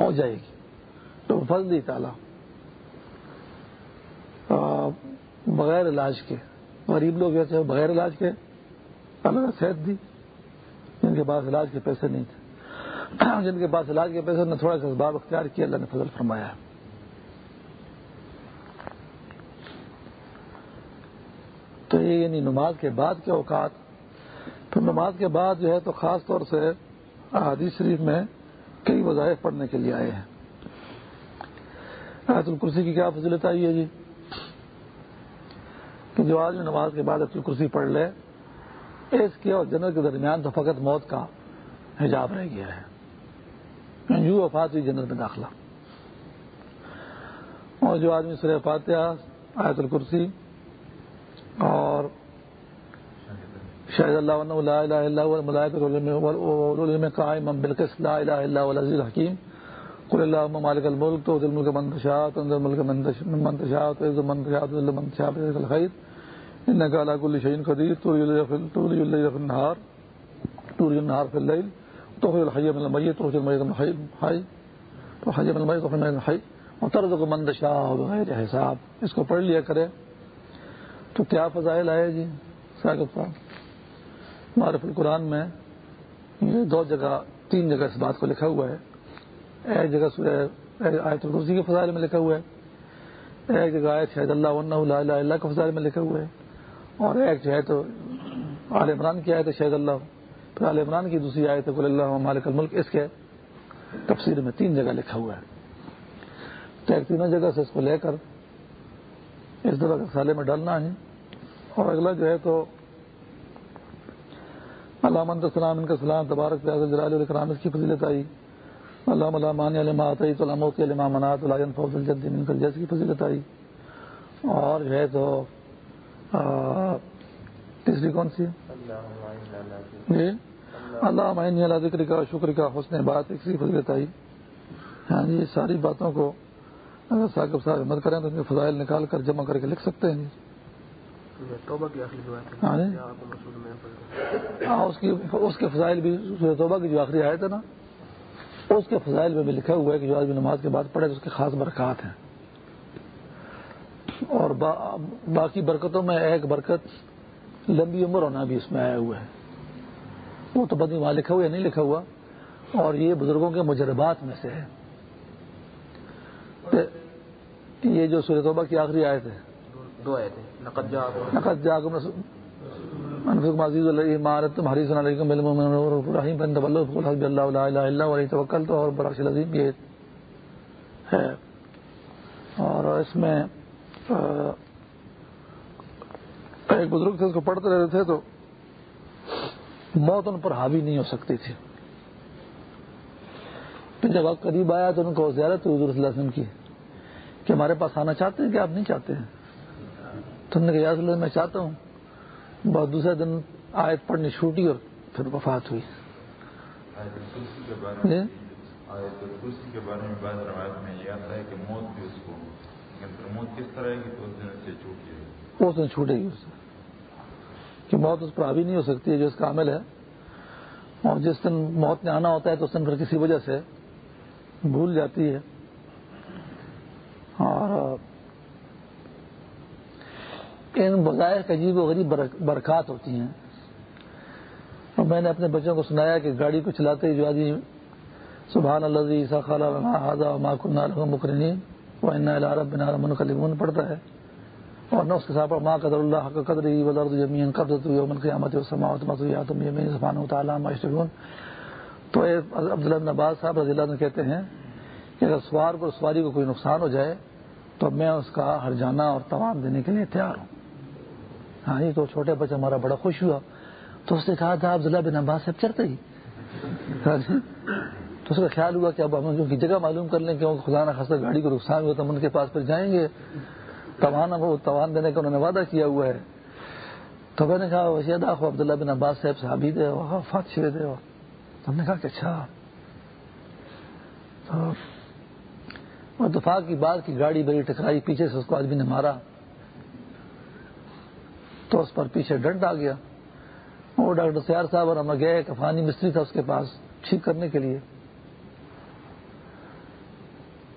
Speaker 2: ہو جائے گی۔ تو فضل تعالی بغیر علاج کے، غریب لوگ جیسے بغیر علاج کے الگ صحت دی، جن کے پاس علاج کے پیسے نہیں تھے۔ جن کے پاس علاج کے پیسے نے تھوڑا سا اسباب اختیار کیا، اللہ نے فضل فرمایا تو یہ یعنی نماز کے بعد کے اوقات پھر نماز کے بعد جو ہے تو خاص طور سے حدیث شریف میں کئی وظائف پڑھنے کے لیے آئے ہیں۔ آیت الکرسی کی کیا فضلت آئی ہے جی؟ کہ جو آدمی نماز کے بعد آیت الکرسی پڑھ لے، اس کے اور جنرل کے درمیان تو فقط موت کا حجاب رہ گیا ہے۔ یعنی یوں وفات ہوئی جنت میں داخلہ۔ اور جو آدمی سر فاتحہ، آیت الکرسی اور شاہد اللہ قائم بالکس لا الہ الا العزیز الحکیم۔ قل اللہ مالک الملک تو ظلم کے منتشا تنظر ملک منتشا تو منتشا تو منتشا الخیر۔ انك على كل شيء قدير تولي الليل في النهار تولي النهار في الليل تخرج الحي من الميت تخرج الميت من الحي تخرج من الميت تخرج الميت من الحي وترزق من تشاء بغیر حساب۔ اس کو پڑھ لیا کرے۔ تو کیا فضائل آئے جی؟ ساقب صاحب۔ معرف القرآن میں یہ دو جگہ، تین جگہ اس بات کو لکھا ہوا ہے۔ ایک جگہ سورہ آیت الکرسی کے فضائل میں لکھا ہوا ہے۔ ایک جگہ آیت شہد اللہ ونہ لا الہ کے فضائل میں لکھا ہوا ہے۔ اور ایک جو ہے تو عال عمران کی آیت شہد اللہ۔ پھر عال عمران کی دوسری آیت ہے اللہ مالک الملک اس کے تفسیر میں تین جگہ لکھا ہوا ہے۔ تو ایک تینوں جگہ سے اس کو لے کر اس طرح کے سالے میں ڈالنا ہے۔ اور اگلا جو ہے تو علامت السلام ان کا سلام، تبارک جلال الکرام اس کی فضیلت آئی۔ علام علمان علما عطی تو علامت علما منات العین فوز الجد من کر جیسی فضیلت آئی۔ اور جو ہے تو تیسری کون سی؟ جی؟ اللہ عمین اللہ ذکر کا شکر کا حسن بات ایک سی فضیلت آئی۔ ہاں جی ساری باتوں کو اگر ثاقب صاحب ہمت کریں تو ان کے فضائل نکال کر جمع کر کے لکھ سکتے ہیں۔ جی ہاں جی۔ ہاں اس کے فضائل بھی توبہ کی جو آخری آئے تھے نا اس کے فضائل میں بھی لکھا ہوا ہے کہ جو آدمی نماز کے بعد پڑھے تو اس کے خاص برکات ہیں۔ اور با باقی برکتوں میں ایک برکت لمبی عمر ہونا بھی اس میں آیا ہوا ہے۔ وہ تو بدنی وہاں لکھا ہوا یا نہیں لکھا ہوا اور یہ بزرگوں کے مجربات میں سے ہے۔ یہ جو سورہ توبہ کی آخری آئے تھے
Speaker 3: دو آئے تھے
Speaker 2: نقد جا عزیز عمارت تمہاری سن علیکم ابراہیم بن حسب اللہ الہ الا علیہ توکل تو اور براش العظیم یہ ہے۔ اور اس میں ایک بزرگ تھے، اس کو پڑھتے رہتے تھے، تو موت ان پر حاوی نہیں ہو سکتی تھی۔ پھر جب آپ قریب آیا تو ان کو زیارت حضور صلی اللہ علیہ وسلم کی کہ ہمارے پاس آنا چاہتے ہیں کہ آپ نہیں چاہتے ہیں؟ تو نے کہا یا میں چاہتا ہوں۔ بہت دوسرے دن آیت پڑھنی چھوٹی اور پھر وفات ہوئی۔
Speaker 3: آیت الکرسی کے بارے میں بعض روایت میں یہ آتا ہے کہ موت بھی اس کو لیکن پھر موت کس طرح ہے کہ تو اس دن سے چھوٹ جائے گی
Speaker 2: اس دن چھوٹے گی اس سے کہ موت اس پر حاوی نہیں ہو سکتی ہے جو اس کا عمل ہے۔ اور جس دن موت نے آنا ہوتا ہے تو اس دن پھر کسی وجہ سے بھول جاتی ہے۔ اور ان بظاہر کا عجیب و غریب برکات ہوتی ہیں۔ اور میں نے اپنے بچوں کو سنایا کہ گاڑی کو چلاتے ہی جو آدمی سبحان اللہ خالہ مکرنی وہ عرب بنا منقلمون پڑھتا ہے۔ اور نہ اس کے ساتھ ماں قدر اللہ کا قدر جمین قبض یوم قیامت سماوت مسیاتم یمین سبحانہ وتعالی ما یشرکون۔ تو عبداللہ بن عباس صاحب رضی اللہ عنہ کہتے ہیں کہ اگر سوار کو سواری کو کوئی نقصان ہو جائے تو میں اس کا ہر جانا اور توان دینے کے لیے تیار ہوں۔ ہاں یہ تو چھوٹے بچہ ہمارا بڑا خوش ہوا۔ تو اس نے کہا تھا، عبداللہ بن عباس صاحب چڑھتے ہی۔ جی۔ تو اس کا خیال ہوا کہ اب ہم ان کی جگہ معلوم کر لیں کہ خدا نہ خاصا گاڑی کو نقصان ہوا تو ہم ان کے پاس پھر جائیں گے۔ توان وہ توان دینے کا انہوں نے وعدہ کیا ہوا ہے۔ تو میں نے کہا وشید عبداللہ بن عباس صاحب صحابی دے فات شوے دے ہم نے کہا کہ اچھا۔ تو دفاع کی بات کی گاڑی بڑی ٹکرائی، پیچھے سے اس کو آدمی نے مارا۔ تو اس پر پیچھے ڈنڈ آ گیا۔ وہ ڈاکٹر سیار صاحب اور ہم گئے کفانی مستری تھا اس کے پاس ٹھیک کرنے کے لیے۔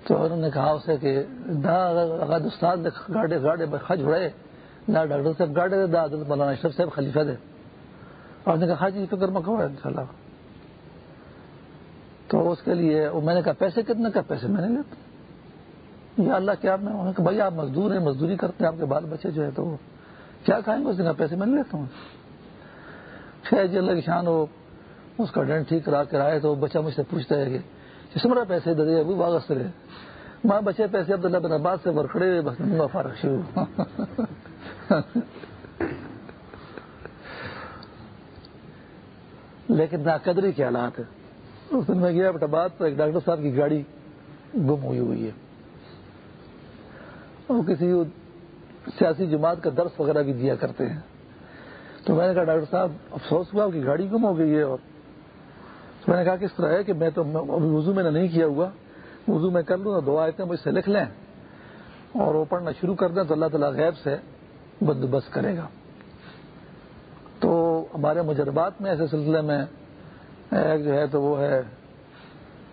Speaker 2: تو انہوں نے کہا اسے کہ اگر استاد نے گاڑے گاڑے خج اڑے نہ ڈاکٹر صاحب گاڑے دے، دا مولانا اشرف صاحب خلیفہ دے۔ اور نے کہا جی فکر مکو ہے ان شاء اللہ تو اس کے لیے میں نے کہا پیسے کتنے؟ کا پیسے میں نے لیتا یا اللہ، کیا میں کہ بھائی، آپ مزدور ہیں، مزدوری کرتے ہیں، آپ کے بال بچے جو ہے تو کیا کھائیں گے؟ اس دن پیسے میں نہیں لیتا ہوں۔ خیر جی اللہ کی شان ہو، اس کا ڈنڈ ٹھیک کرا کر آئے تو بچہ مجھ سے پوچھتا ہے کہ جسمرا پیسے دے دے ابھی واغ رہے ماں بچے پیسے عبداللہ بن عباس سے برکھڑے ہوئے بس نما فارغ شروع۔ لیکن ناقدری کے حالات ہے اس دن میں گیا بات تو ایک ڈاکٹر صاحب کی گاڑی گم ہوئی ہوئی ہے۔ وہ کسی سیاسی جماعت کا درس وغیرہ بھی دیا کرتے ہیں۔ تو میں نے کہا، ڈاکٹر صاحب، افسوس ہوا کہ گاڑی گم ہو گئی ہے اور میں نے کہا، کس طرح ہے کہ میں تو ابھی وضو میں نے نہیں کیا ہوا۔ وضو میں کر لوں دعا آئے مجھ سے لکھ لیں اور وہ پڑھنا شروع کر دیں تو اللہ تعالیٰ غیب سے بندوبست کرے گا۔ تو ہمارے مجربات میں ایسے سلسلے میں ایک جو ہے تو وہ ہے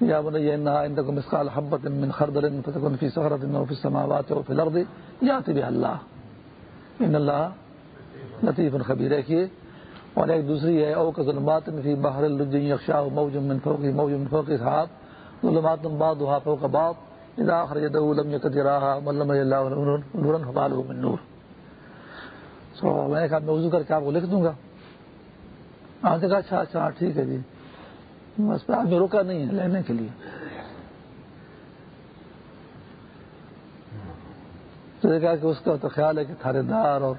Speaker 2: یا بولے یہ نہ مسقال حبت من خردل فتکن فی سخرت فی السماوات و فی الارض یاتی بھی اللہ ان اللہ لطیف خبیر رکھیے اور ایک دوسری ہے او کا ظلمات فی بحر الرج یخشا موج من فوقی موج من فوقی صحاب ظلمات بعضها فوق بعض. اذا اخرج يده لم يكد يراها ولم الله نورا فقاله من نور. سو میں نے کہا میں وضو کر کے آپ کو لکھ دوں گا. آپ نے کہا اچھا اچھا ٹھیک ہے جی. بس آدمی روکا نہیں ہے، لینے کے لیے۔ تو کہا کہ اس کا تو خیال ہے کہ تھارے دار اور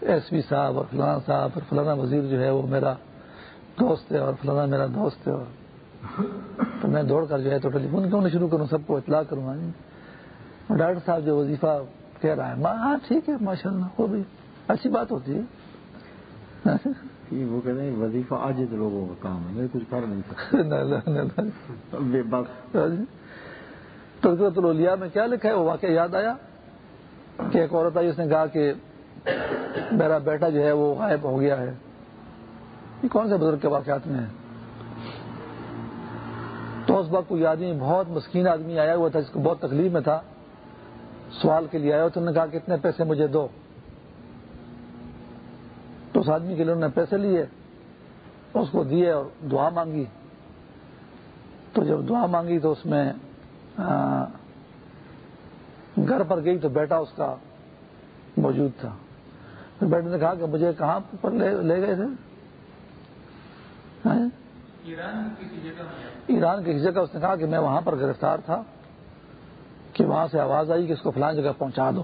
Speaker 2: ایس پی صاحب اور فلانا صاحب اور فلانا وزیر جو ہے وہ میرا دوست ہے اور فلانا میرا دوست ہے اور تو میں دوڑ کر جو ہے تو ٹیلی فون کیوں نہیں شروع کروں؟ سب کو اطلاع کروں گا اور ڈاکٹر صاحب جو وظیفہ کہہ رہا ہے ہاں ٹھیک ہے ماشاء اللہ وہ بھی اچھی بات ہوتی ہے۔
Speaker 4: وہ کہتے ہیں وظیفہ آج لوگوں کا کام ہے میں کچھ کر نہیں
Speaker 2: سکتا۔ تذکرت الولیا میں کیا لکھا ہے؟ وہ واقعہ یاد آیا کہ ایک عورت آئی اس نے کہا کہ میرا بیٹا جو ہے وہ غائب ہو گیا ہے۔ یہ کون سے بزرگ کے واقعات میں ہے؟ تو اس وقت کوئی آدمی بہت مسکین آدمی آیا ہوا تھا جس کو بہت تکلیف میں تھا۔ سوال کے لیے آیا تو انہوں نے کہا کتنے پیسے مجھے دو۔ تو اس آدمی کے لیے انہوں نے پیسے لیے اس کو دیے اور دعا مانگی۔ تو جب دعا مانگی تو اس میں گھر پر گئی تو بیٹا اس کا موجود تھا۔ بیٹے نے کہا کہ مجھے کہاں پر لے گئے تھے؟ ہاں؟ ایران کی جگہ اس نے کہا کہ میں وہاں پر گرفتار تھا کہ وہاں سے آواز آئی کہ اس کو فلان جگہ پہنچا دو۔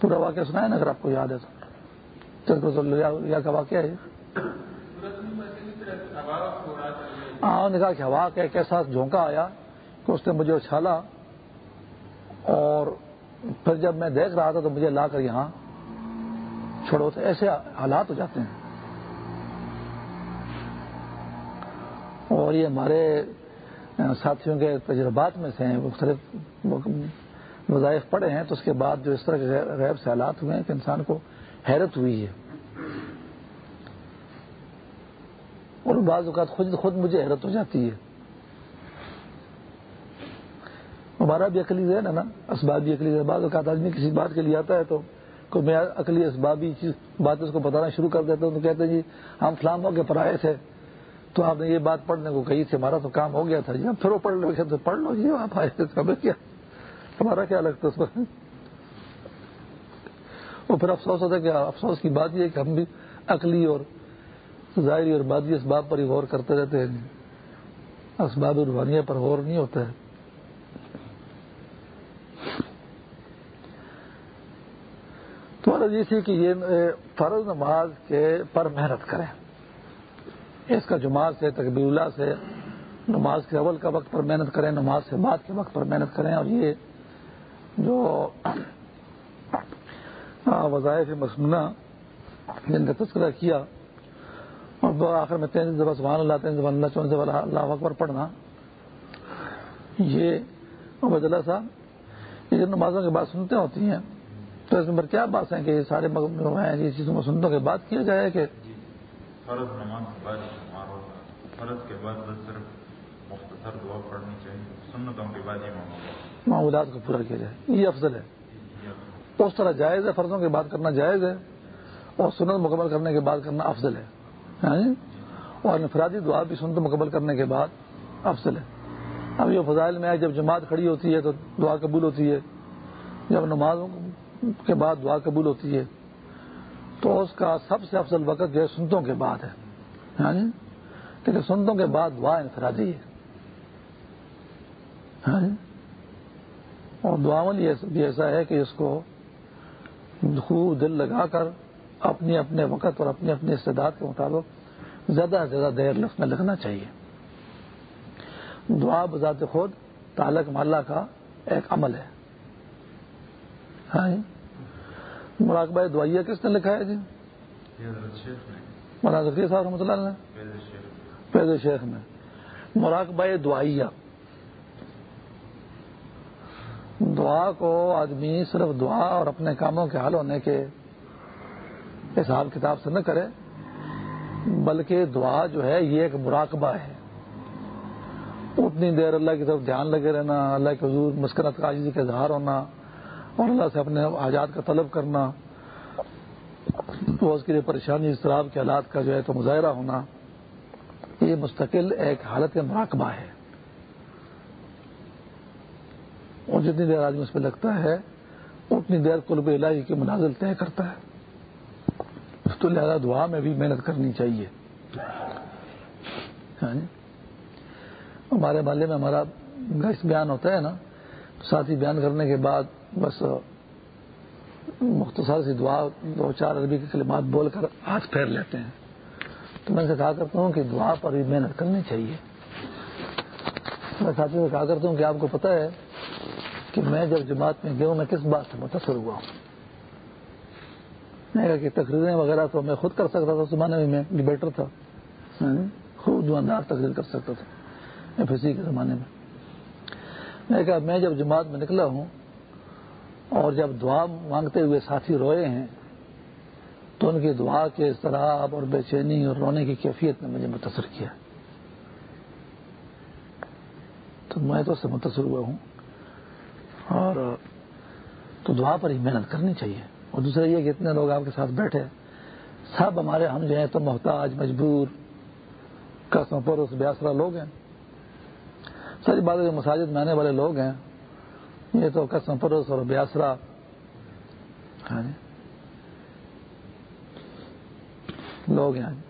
Speaker 2: پورا واقعہ سنا ہے نا اگر آپ کو یاد ہے تو۔ کا واقعہ ہے؟ ہاں نے کہا کہ ہوا کا ایک ایسا جھونکا آیا کہ اس نے مجھے اچھالا اور پھر جب میں دیکھ رہا تھا تو مجھے لا کر یہاں چھوڑو تو ایسے حالات ہو جاتے ہیں۔ اور یہ ہمارے ساتھیوں کے تجربات میں سے ہیں، مختلف وظائف پڑے ہیں تو اس کے بعد جو اس طرح کے غیب سے حالات ہوئے ہیں کہ انسان کو حیرت ہوئی ہے۔ اور بعض اوقات خود خود مجھے حیرت ہو جاتی ہے۔ ہمارا بھی عقلی ذہن ہے نا اسبابی عقلی ذہن بعض اوقات آدمی کسی بات کے لیے آتا ہے تو کوئی میں عقلی اسبابی چیز بات اس کو بتانا شروع کر دیتا ہوں تو کہتے ہیں جی ہم فلام ہو کے پر آئے تھے تو آپ نے یہ بات پڑھنے کو کہی تھی، ہمارا تو کام ہو گیا تھا جی۔ ہم پھر وہ پڑھ لو تو پڑھ لو جی آپ آئے تھے، ہمیں کیا؟ ہمارا کیا لگتا ہے اس پر؟ وہ پھر افسوس ہوتا ہے کہ افسوس کی بات یہ ہے کہ ہم بھی عقلی اور ظاہری اور بادی اسباب پر ہی غور کرتے رہتے ہیں۔ اسباب روحانیہ پر غور نہیں ہوتا ہے۔ تو عرض یہ تھی کہ یہ فرض نماز کے پر محنت کریں۔ اس کا جماعت سے تقبیر اللہ سے نماز کے اول کا وقت پر محنت کریں، نماز سے بعد کے وقت پر محنت کریں اور یہ جو وظائف مصنوعہ جن کا تذکرہ کیا۔ اور آخر میں تینتیس دفعہ سبحان اللہ تین زبان اللہ چون دفعہ اللہ اکبر پڑھنا۔ یہ عبید اللہ صاحب یہ جن نمازوں کی بات سنتے ہوتی ہیں تو اس میں کیا بات ہے کہ یہ سارے یہ چیزوں کو سنتوں کے بات کیا جائے کہ؟
Speaker 3: فرض نماز کے بعد فرض کے بعد صرف مختصر دعا پڑھنی چاہیے سنتوں کے بعد یہ
Speaker 2: معمولات کو پورا کیا جائے۔ یہ افضل ہے۔ اس طرح جائز ہے، فرضوں کی بات کرنا جائز ہے اور سنت مکمل کرنے کے بعد کرنا افضل ہے۔ ہاں جی؟ اور انفرادی دعا بھی سنت مکمل کرنے کے بعد افضل ہے۔ اب یہ فضائل میں ہے، جب جماعت کھڑی ہوتی ہے تو دعا قبول ہوتی ہے۔ جب نماز کے بعد دعا قبول ہوتی ہے، تو اس کا سب سے افضل وقت جو ہے سنتوں کے بعد ہے۔ ہاں جی؟ کیونکہ سنتوں کے بعد دعا انفرادی ہے۔ ہاں جی؟ اور دعاول بھی ایسا ہے کہ اس کو خوب دل لگا کر اپنی اپنے وقت اور اپنے اپنے استعداد کے مطابق زیادہ سے زیادہ دیر لفظ میں لگنا چاہیے۔ دعا بذات خود تعلق محلہ کا ایک عمل ہے۔ ہاں جی۔ مراقبہ دعائیہ کس نے لکھا ہے جی؟ مولانا ذکری صاحب رحمۃ اللہ نے فیض شیخ نے مراقبہ دعائیہ۔ دعا کو آدمی صرف دعا اور اپنے کاموں کے حل ہونے کے حساب کتاب سے نہ کرے، بلکہ دعا جو ہے یہ ایک مراقبہ ہے۔ اتنی دیر اللہ کی طرف دھیان لگے رہنا، اللہ کے حضور مسکرت کا عاجزی کا اظہار ہونا اور اللہ سے اپنے حاجات کا طلب کرنا، تو اس کے لیے پریشانی، اضطراب کے حالات کا جو ہے تو مظاہرہ ہونا، یہ مستقل ایک حالت کا مراقبہ ہے۔ اور جتنی دیر آدمی اس پہ لگتا ہے، اتنی دیر قلب الہی کی منازل طے کرتا ہے۔ تو لہذا دعا میں بھی محنت کرنی چاہیے۔ ہاں جی؟ ہمارے محلے میں ہمارا گیس بیان ہوتا ہے نا، ساتھی بیان کرنے کے بعد بس مختصر سی دعا، دو چار عربی کے کلمات بول کر ہاتھ پھیر لیتے ہیں۔ تو میں سے کہا کرتا ہوں کہ دعا پر بھی محنت کرنی چاہیے۔ میں ساتھی سے کہا کرتا ہوں کہ آپ کو پتا ہے کہ میں جب جماعت میں گیا ہوں، میں کس بات سے متاثر ہوا ہوں؟ میں کہا کہ تقریریں وغیرہ تو میں خود کر سکتا تھا زمانے میں میں بیٹر تھا۔ خود دعاندار تقریر کر سکتا تھا ایف ایس سی کے زمانے میں۔ میں کہا، میں جب جماعت میں نکلا ہوں اور جب دعا مانگتے ہوئے ساتھی روئے ہیں، تو ان کی دعا کے اضطراب اور بے چینی اور رونے کی کیفیت نے مجھے متاثر کیا۔ تو میں تو اس سے متاثر ہوا ہوں۔ اور تو دعا پر ہی محنت کرنی چاہیے۔ اور دوسرا یہ کہ اتنے لوگ آپ کے ساتھ بیٹھے۔ سب ہمارے ہم جو ہیں تو محتاج، مجبور، قسم پر اس بیاسرا لوگ ہیں۔ ساری بات جو مساجد میں آنے والے لوگ ہیں، یہ تو قسم پروس اور بیاسرا۔ ہاں جی۔ لوگ ہیں۔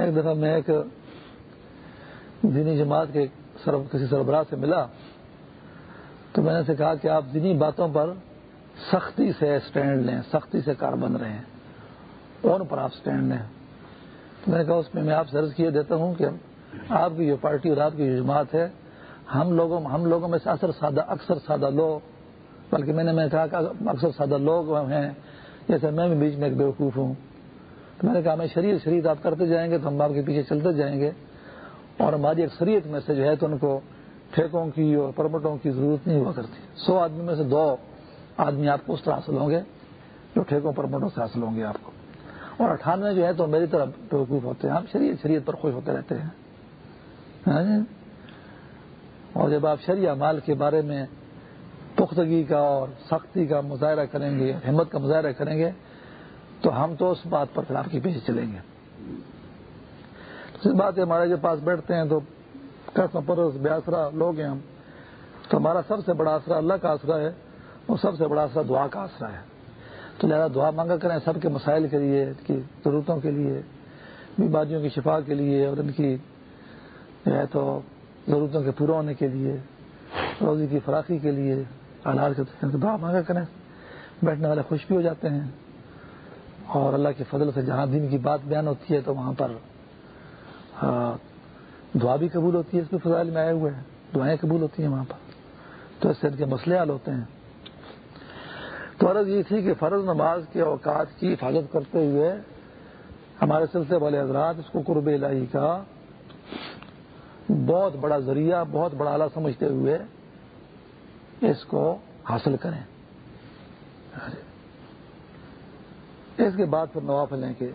Speaker 2: ایک دفعہ میں ایک دینی جماعت کے کسی سربراہ سے ملا تو میں نے سے کہا کہ آپ دینی باتوں پر سختی سے اسٹینڈ لیں، سختی سے کار بن رہے ہیں ان پر آپ اسٹینڈ لیں۔ تو میں نے کہا اس میں میں آپ سے عرض کیے دیتا ہوں کہ آپ کی جو پارٹی اور آپ کی جو جماعت ہے، ہم لوگوں ہم لوگوں میں سے اکثر سادہ اکثر سادہ لوگ، بلکہ میں نے، میں کہا کہ اکثر سادہ لوگ ہیں، جیسے میں بھی بیچ میں ایک بیوقوف ہوں۔ میں نے کہا میں شریعت شریعت آپ کرتے جائیں گے تو ہم آپ کے پیچھے چلتے جائیں گے اور ہماری اکثریت میں سے جو ہے تو ان کو ٹھیکوں کی اور پرمٹوں کی ضرورت نہیں ہوا کرتی۔ سو آدمی میں سے دو آدمی آپ کو اس طرح حاصل ہوں گے جو ٹھیکوں پرمٹوں سے حاصل ہوں گے آپ کو۔ اور اٹھانوے جو ہے تو میری طرف بیوقوف ہوتے ہیں۔ آپ شریعت شریعت پر خوش ہوتے رہتے ہیں۔ ہاں جی؟ اور جب آپ شریعہ مال کے بارے میں پختگی کا اور سختی کا مظاہرہ کریں گے، ہمت کا مظاہرہ کریں گے تو ہم تو اس بات پر پھر آپ کے پیچھے چلیں گے۔ دوسری بات ہے ہمارے جو پاس بیٹھتے ہیں، تو قسم پرس بے آسرا لوگ ہیں ہم۔ تو ہمارا سب سے بڑا آسرا اللہ کا آسرا ہے، اور سب سے بڑا آسرا دعا کا آسرا ہے۔ تو لہٰذا دعا مانگا کریں سب کے مسائل کے لیے، ان کی ضرورتوں کے لیے، بیماریوں کی شفا کے لیے، اور ان کی جو ہے تو ضرورتوں کے پورا ہونے کے لیے، روزی کی فراخی کے لیے، آلات کے دعا مانگا کریں۔ بیٹھنے والے خوش بھی ہو جاتے ہیں۔ اور اللہ کے فضل سے جہاں دین کی بات بیان ہوتی ہے تو وہاں پر دعا بھی قبول ہوتی ہے، اس میں فضائل میں آئے ہوئے ہیں۔ دعائیں قبول ہوتی ہیں وہاں پر۔ تو اس سے ان کے مسئلے حل ہوتے ہیں۔ تو عرض یہ تھی کہ فرض نماز کے اوقات کی حفاظت کرتے ہوئے ہمارے سلسلے والے حضرات اس کو قرب الہی کا بہت بڑا ذریعہ، بہت بڑا اعلیٰ سمجھتے ہوئے اس کو حاصل کریں۔ اس کے بعد پھر نوافل ہیں کہ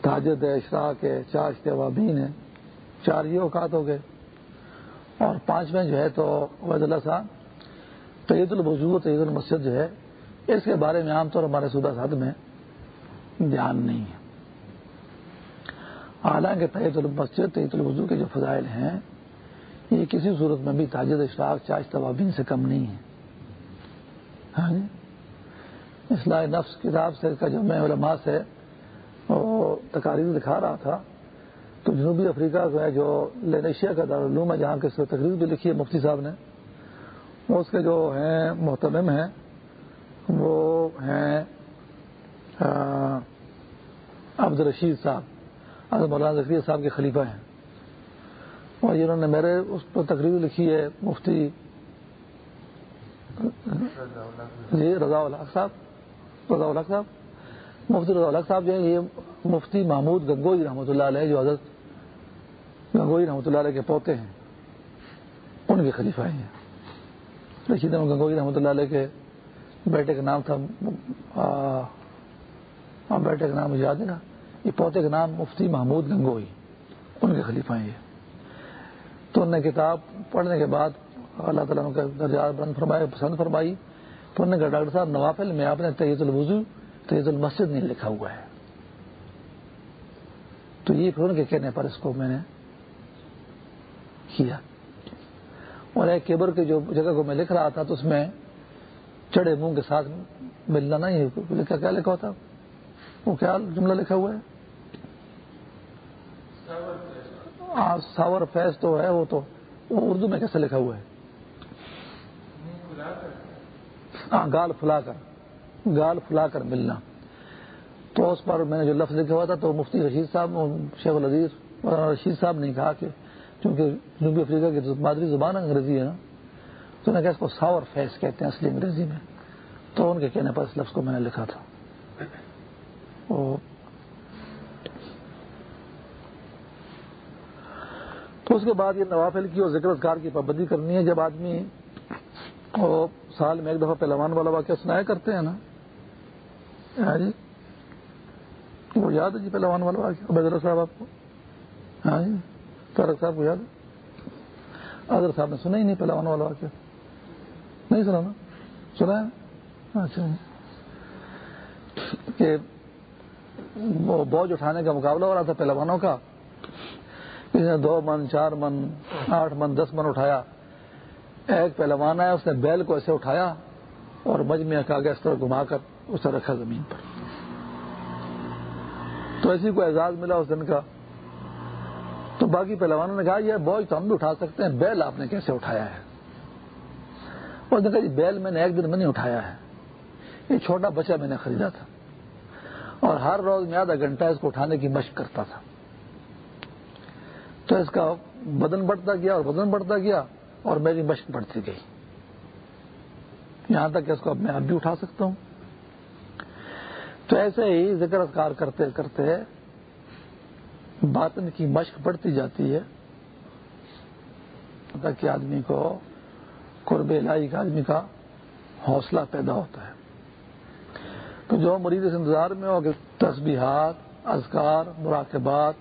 Speaker 2: تاجد ہے، اشراق ہے، چاشت وابین ہے چار یہ اوقات ہو گئے۔ اور پانچویں جو ہے تو عبید اللہ صاحب طید البزو طید المسد جو ہے، اس کے بارے میں عام طور ہمارے صوبہ صد میں دھیان نہیں ہے۔ حالانکہ طید المسد طید البزو کے جو فضائل ہیں، یہ کسی صورت میں بھی تاجد، اشراق چاش توابین سے کم نہیں ہے ہاں جی؟ اصلاح نفس کتاب سے کا جو میں علماء سے وہ تقاریر دکھا رہا تھا، تو جنوبی افریقہ کا جو لینیشیا کا دارالعلوم ہے، جہاں کی تقریر بھی لکھی ہے، مفتی صاحب نے، اس کے جو ہیں محتمم ہیں، وہ ہیں عبد الرشید صاحب عبد مولانا ذکری صاحب کے خلیفہ ہیں۔ اور جنہوں نے میرے اس پر تقریر لکھی ہے، مفتی جی رضا الحق صاحب۔ رضا الحق صاحب، مفتی رضا الحق صاحب جو ہیں، یہ مفتی محمود گنگوئی رحمۃ اللہ علیہ جو حضرت گنگوئی رحمۃ اللہ علیہ کے پوتے ہیں، ان کے خلیفہ ہیں۔ رشید گنگوئی رحمۃ اللہ علیہ کے بیٹے کا نام تھا بیٹے کا نام مجھے یاد ہے نا یہ پوتے کا نام مفتی محمود گنگوئی، ان کے خلیفہ ہیں یہ۔ تو انہوں نے کتاب پڑھنے کے بعد اللہ تعالیٰ کا درجات بند فرمائے پسند فرمائی۔ تو انہوں نے کہا ڈاکٹر صاحب نوافل میں آپ نے تیز الوضو تیز المسد نہیں لکھا ہوا ہے۔ تو یہ پھر ان کے کہنے پر اس کو میں نے کیا۔ اور ایک کیبر کی جو جگہ کو میں لکھ رہا تھا تو اس میں چڑے منہ کے ساتھ ملنا نہیں لکھا کیا لکھا ہوتا؟ وہ کیا جملہ لکھا ہوا ہے؟ ساور فیض تو ہے وہ تو وہ اردو میں کیسے لکھا ہوا ہے ہاں ہاں، گال پھلا کر، گال پھلا کر ملنا۔ تو اس پر میں نے جو لفظ لکھا ہوا تھا، تو مفتی رشید صاحب، شیخ العزیز رشید صاحب نے کہا کہ چونکہ جنوبی افریقہ کی مادری زبان انگریزی ہے نا، تو نے کہا اس کو ساور فیس کہتے ہیں اصلی انگریزی میں۔ تو ان کے کہنے پر اس لفظ کو میں نے لکھا تھا۔ تو اس کے بعد یہ نوافل کی اور ذکر اذکار کی پابندی کرنی ہے۔ جب آدمی وہ سال میں ایک دفعہ پہلوان والا واقعہ سنایا کرتے ہیں نا۔ ہاں جی۔ وہ یاد ہے جی پہلوان والا واقعہ؟ عبید صاحب آپ کو؟ ہاں جی۔ تارک صاحب کو یاد ہے؟ اظہر صاحب نے سنا ہی نہیں پہلوان والا واقعہ۔ نہیں سنا نا؟ سنا ہے؟ اچھا جی۔ کہ وہ بوجھ اٹھانے کا مقابلہ ہو رہا تھا پہلوانوں کا۔ کسی نے دو من، چار من، آٹھ من، دس من اٹھایا۔ ایک پہلوان آیا، اس نے بیل کو ایسے اٹھایا اور مجمع کا آگے اس طرح گھما کر اسے رکھا زمین پر۔ تو ایسی کو اعزاز ملا اس دن کا۔ تو باقی پہلوانوں نے کہا، یہ بوجھ تو ہم بھی اٹھا سکتے ہیں، بیل آپ نے کیسے اٹھایا ہے؟ اس نے کہا جی بیل میں نے ایک دن میں نہیں اٹھایا ہے۔ یہ چھوٹا بچہ میں نے خریدا تھا۔ اور ہر روز میں آدھا گھنٹہ اس کو اٹھانے کی مشق کرتا تھا۔ تو اس کا بدن بڑھتا گیا اور بدن بڑھتا گیا۔ اور میری مشق بڑھتی گئی۔ یہاں تک کہ اس کو میں اب بھی اٹھا سکتا ہوں۔ تو ایسے ہی ذکر اذکار کرتے کرتے باطن کی مشق بڑھتی جاتی ہے۔ تاکہ آدمی کو قرب الہی کا آدمی کا حوصلہ پیدا ہوتا ہے۔ تو جو مریض اس انتظار میں ہو کہ تسبیحات، اذکار، مراقبات،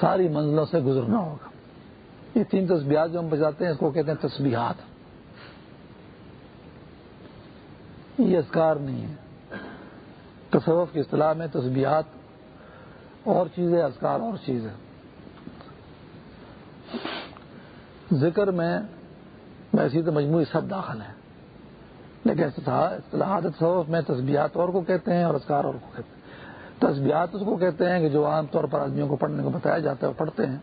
Speaker 2: ساری منزلوں سے گزرنا ہوگا۔ یہ تین تسبیحات جو ہم بجاتے ہیں اس کو کہتے ہیں تسبیحات۔ یہ اذکار نہیں ہے تصوف کی اصطلاح میں تسبیحات اور چیزیں، اذکار اور چیزیں۔ ذکر میں ویسی تو مجموعی سب داخل ہیں۔ لیکن اصطلاحات تصوف میں تسبیحات اور کو کہتے ہیں اور اذکار اور کو کہتے ہیں۔ تسبیحات اس کو کہتے ہیں کہ جو عام طور پر آدمیوں کو پڑھنے کو بتایا جاتا ہے وہ پڑھتے ہیں۔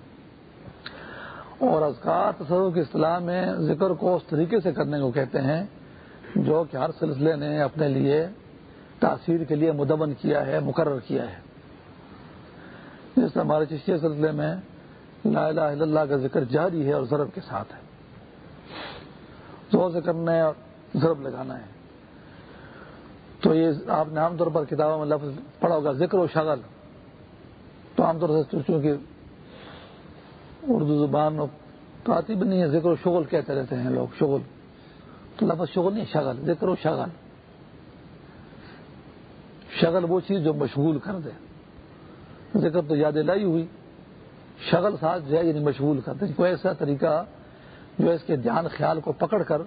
Speaker 2: اور اذکار تصور کی اصطلاح میں ذکر کو اس طریقے سے کرنے کو کہتے ہیں جو کہ ہر سلسلے نے اپنے لیے تاثیر کے لیے مدمن کیا ہے، مقرر کیا ہے۔ جس سے ہمارے چشتی سلسلے میں لا الہ الا اللہ کا ذکر جاری ہے اور ضرب کے ساتھ ہے۔ زور سے کرنا ہے اور ضرب لگانا ہے۔ تو یہ آپ نے عام طور پر کتابوں میں لفظ پڑھا ہوگا ذکر و شغل۔ تو عام طور سے چونکہ اردو زبان تو آتی بھی نہیں ہے، ذکر و شغل کہتے رہتے ہیں لوگ، شغل۔ تو لفظ شغل نہیں، شغل، ذکر و شغل۔ شغل وہ چیز جو مشغول کر دے۔ ذکر تو یاد لائی ہوئی۔ شغل ساتھ جو ہے یعنی مشغول کر دے۔ یعنی کوئی ایسا طریقہ جو اس کے دھیان خیال کو پکڑ کر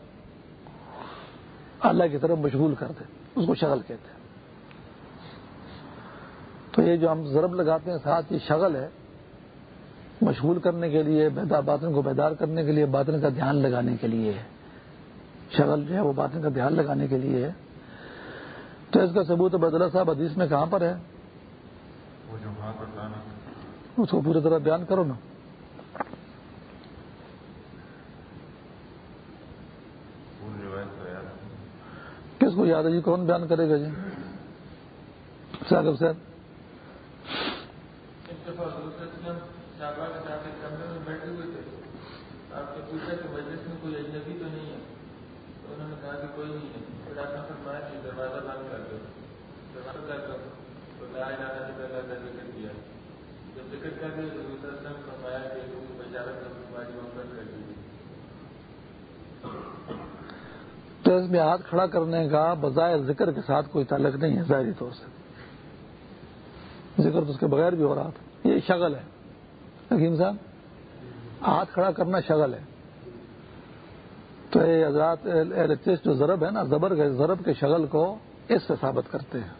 Speaker 2: اللہ کی طرف مشغول کر دے، اس کو شغل کہتے ہیں۔ تو یہ جو ہم ضرب لگاتے ہیں، ساتھ یہ شغل ہے مشغول کرنے کے لیے باطن کو بیدار کرنے کے لیے باطن کا دھیان لگانے کے لیے شغل جو ہے وہ باطن کا دھیان لگانے کے لیے۔ ہے تو اس کا ثبوت بدلا صاحب حدیث میں کہاں پر ہے؟ اس کو پوری طرح بیان کرو نا۔ کس کو یاد ہے جی؟ کون بیان کرے گا جی؟ صاحب۔ صاحب آپ سے پوچھا کہ مجلس میں کوئی اجنبی تو نہیں ہے تو انہوں نے کہا کہ کوئی نہیں ہے پھر آپ نے فرمایا کہ دروازہ بند کر دو کر تو لا الہ الا اللہ کا ذکر کیا جب ذکر کر فرمایا کہ بشارت تمہاری کر دیجیے تو اس میں ہاتھ کھڑا کرنے کا بظاہر ذکر کے ساتھ کوئی تعلق نہیں ہے ظاہری طور سے۔ ذکر تو اس کے بغیر بھی ہو رہا تھا۔ یہ شغل ہے۔ حکیم صاحب، ہاتھ کھڑا کرنا شغل ہے۔ تو یہ حضرات جو ضرب ہے نا، زبر کے ضرب کے شغل کو اس سے ثابت کرتے ہیں۔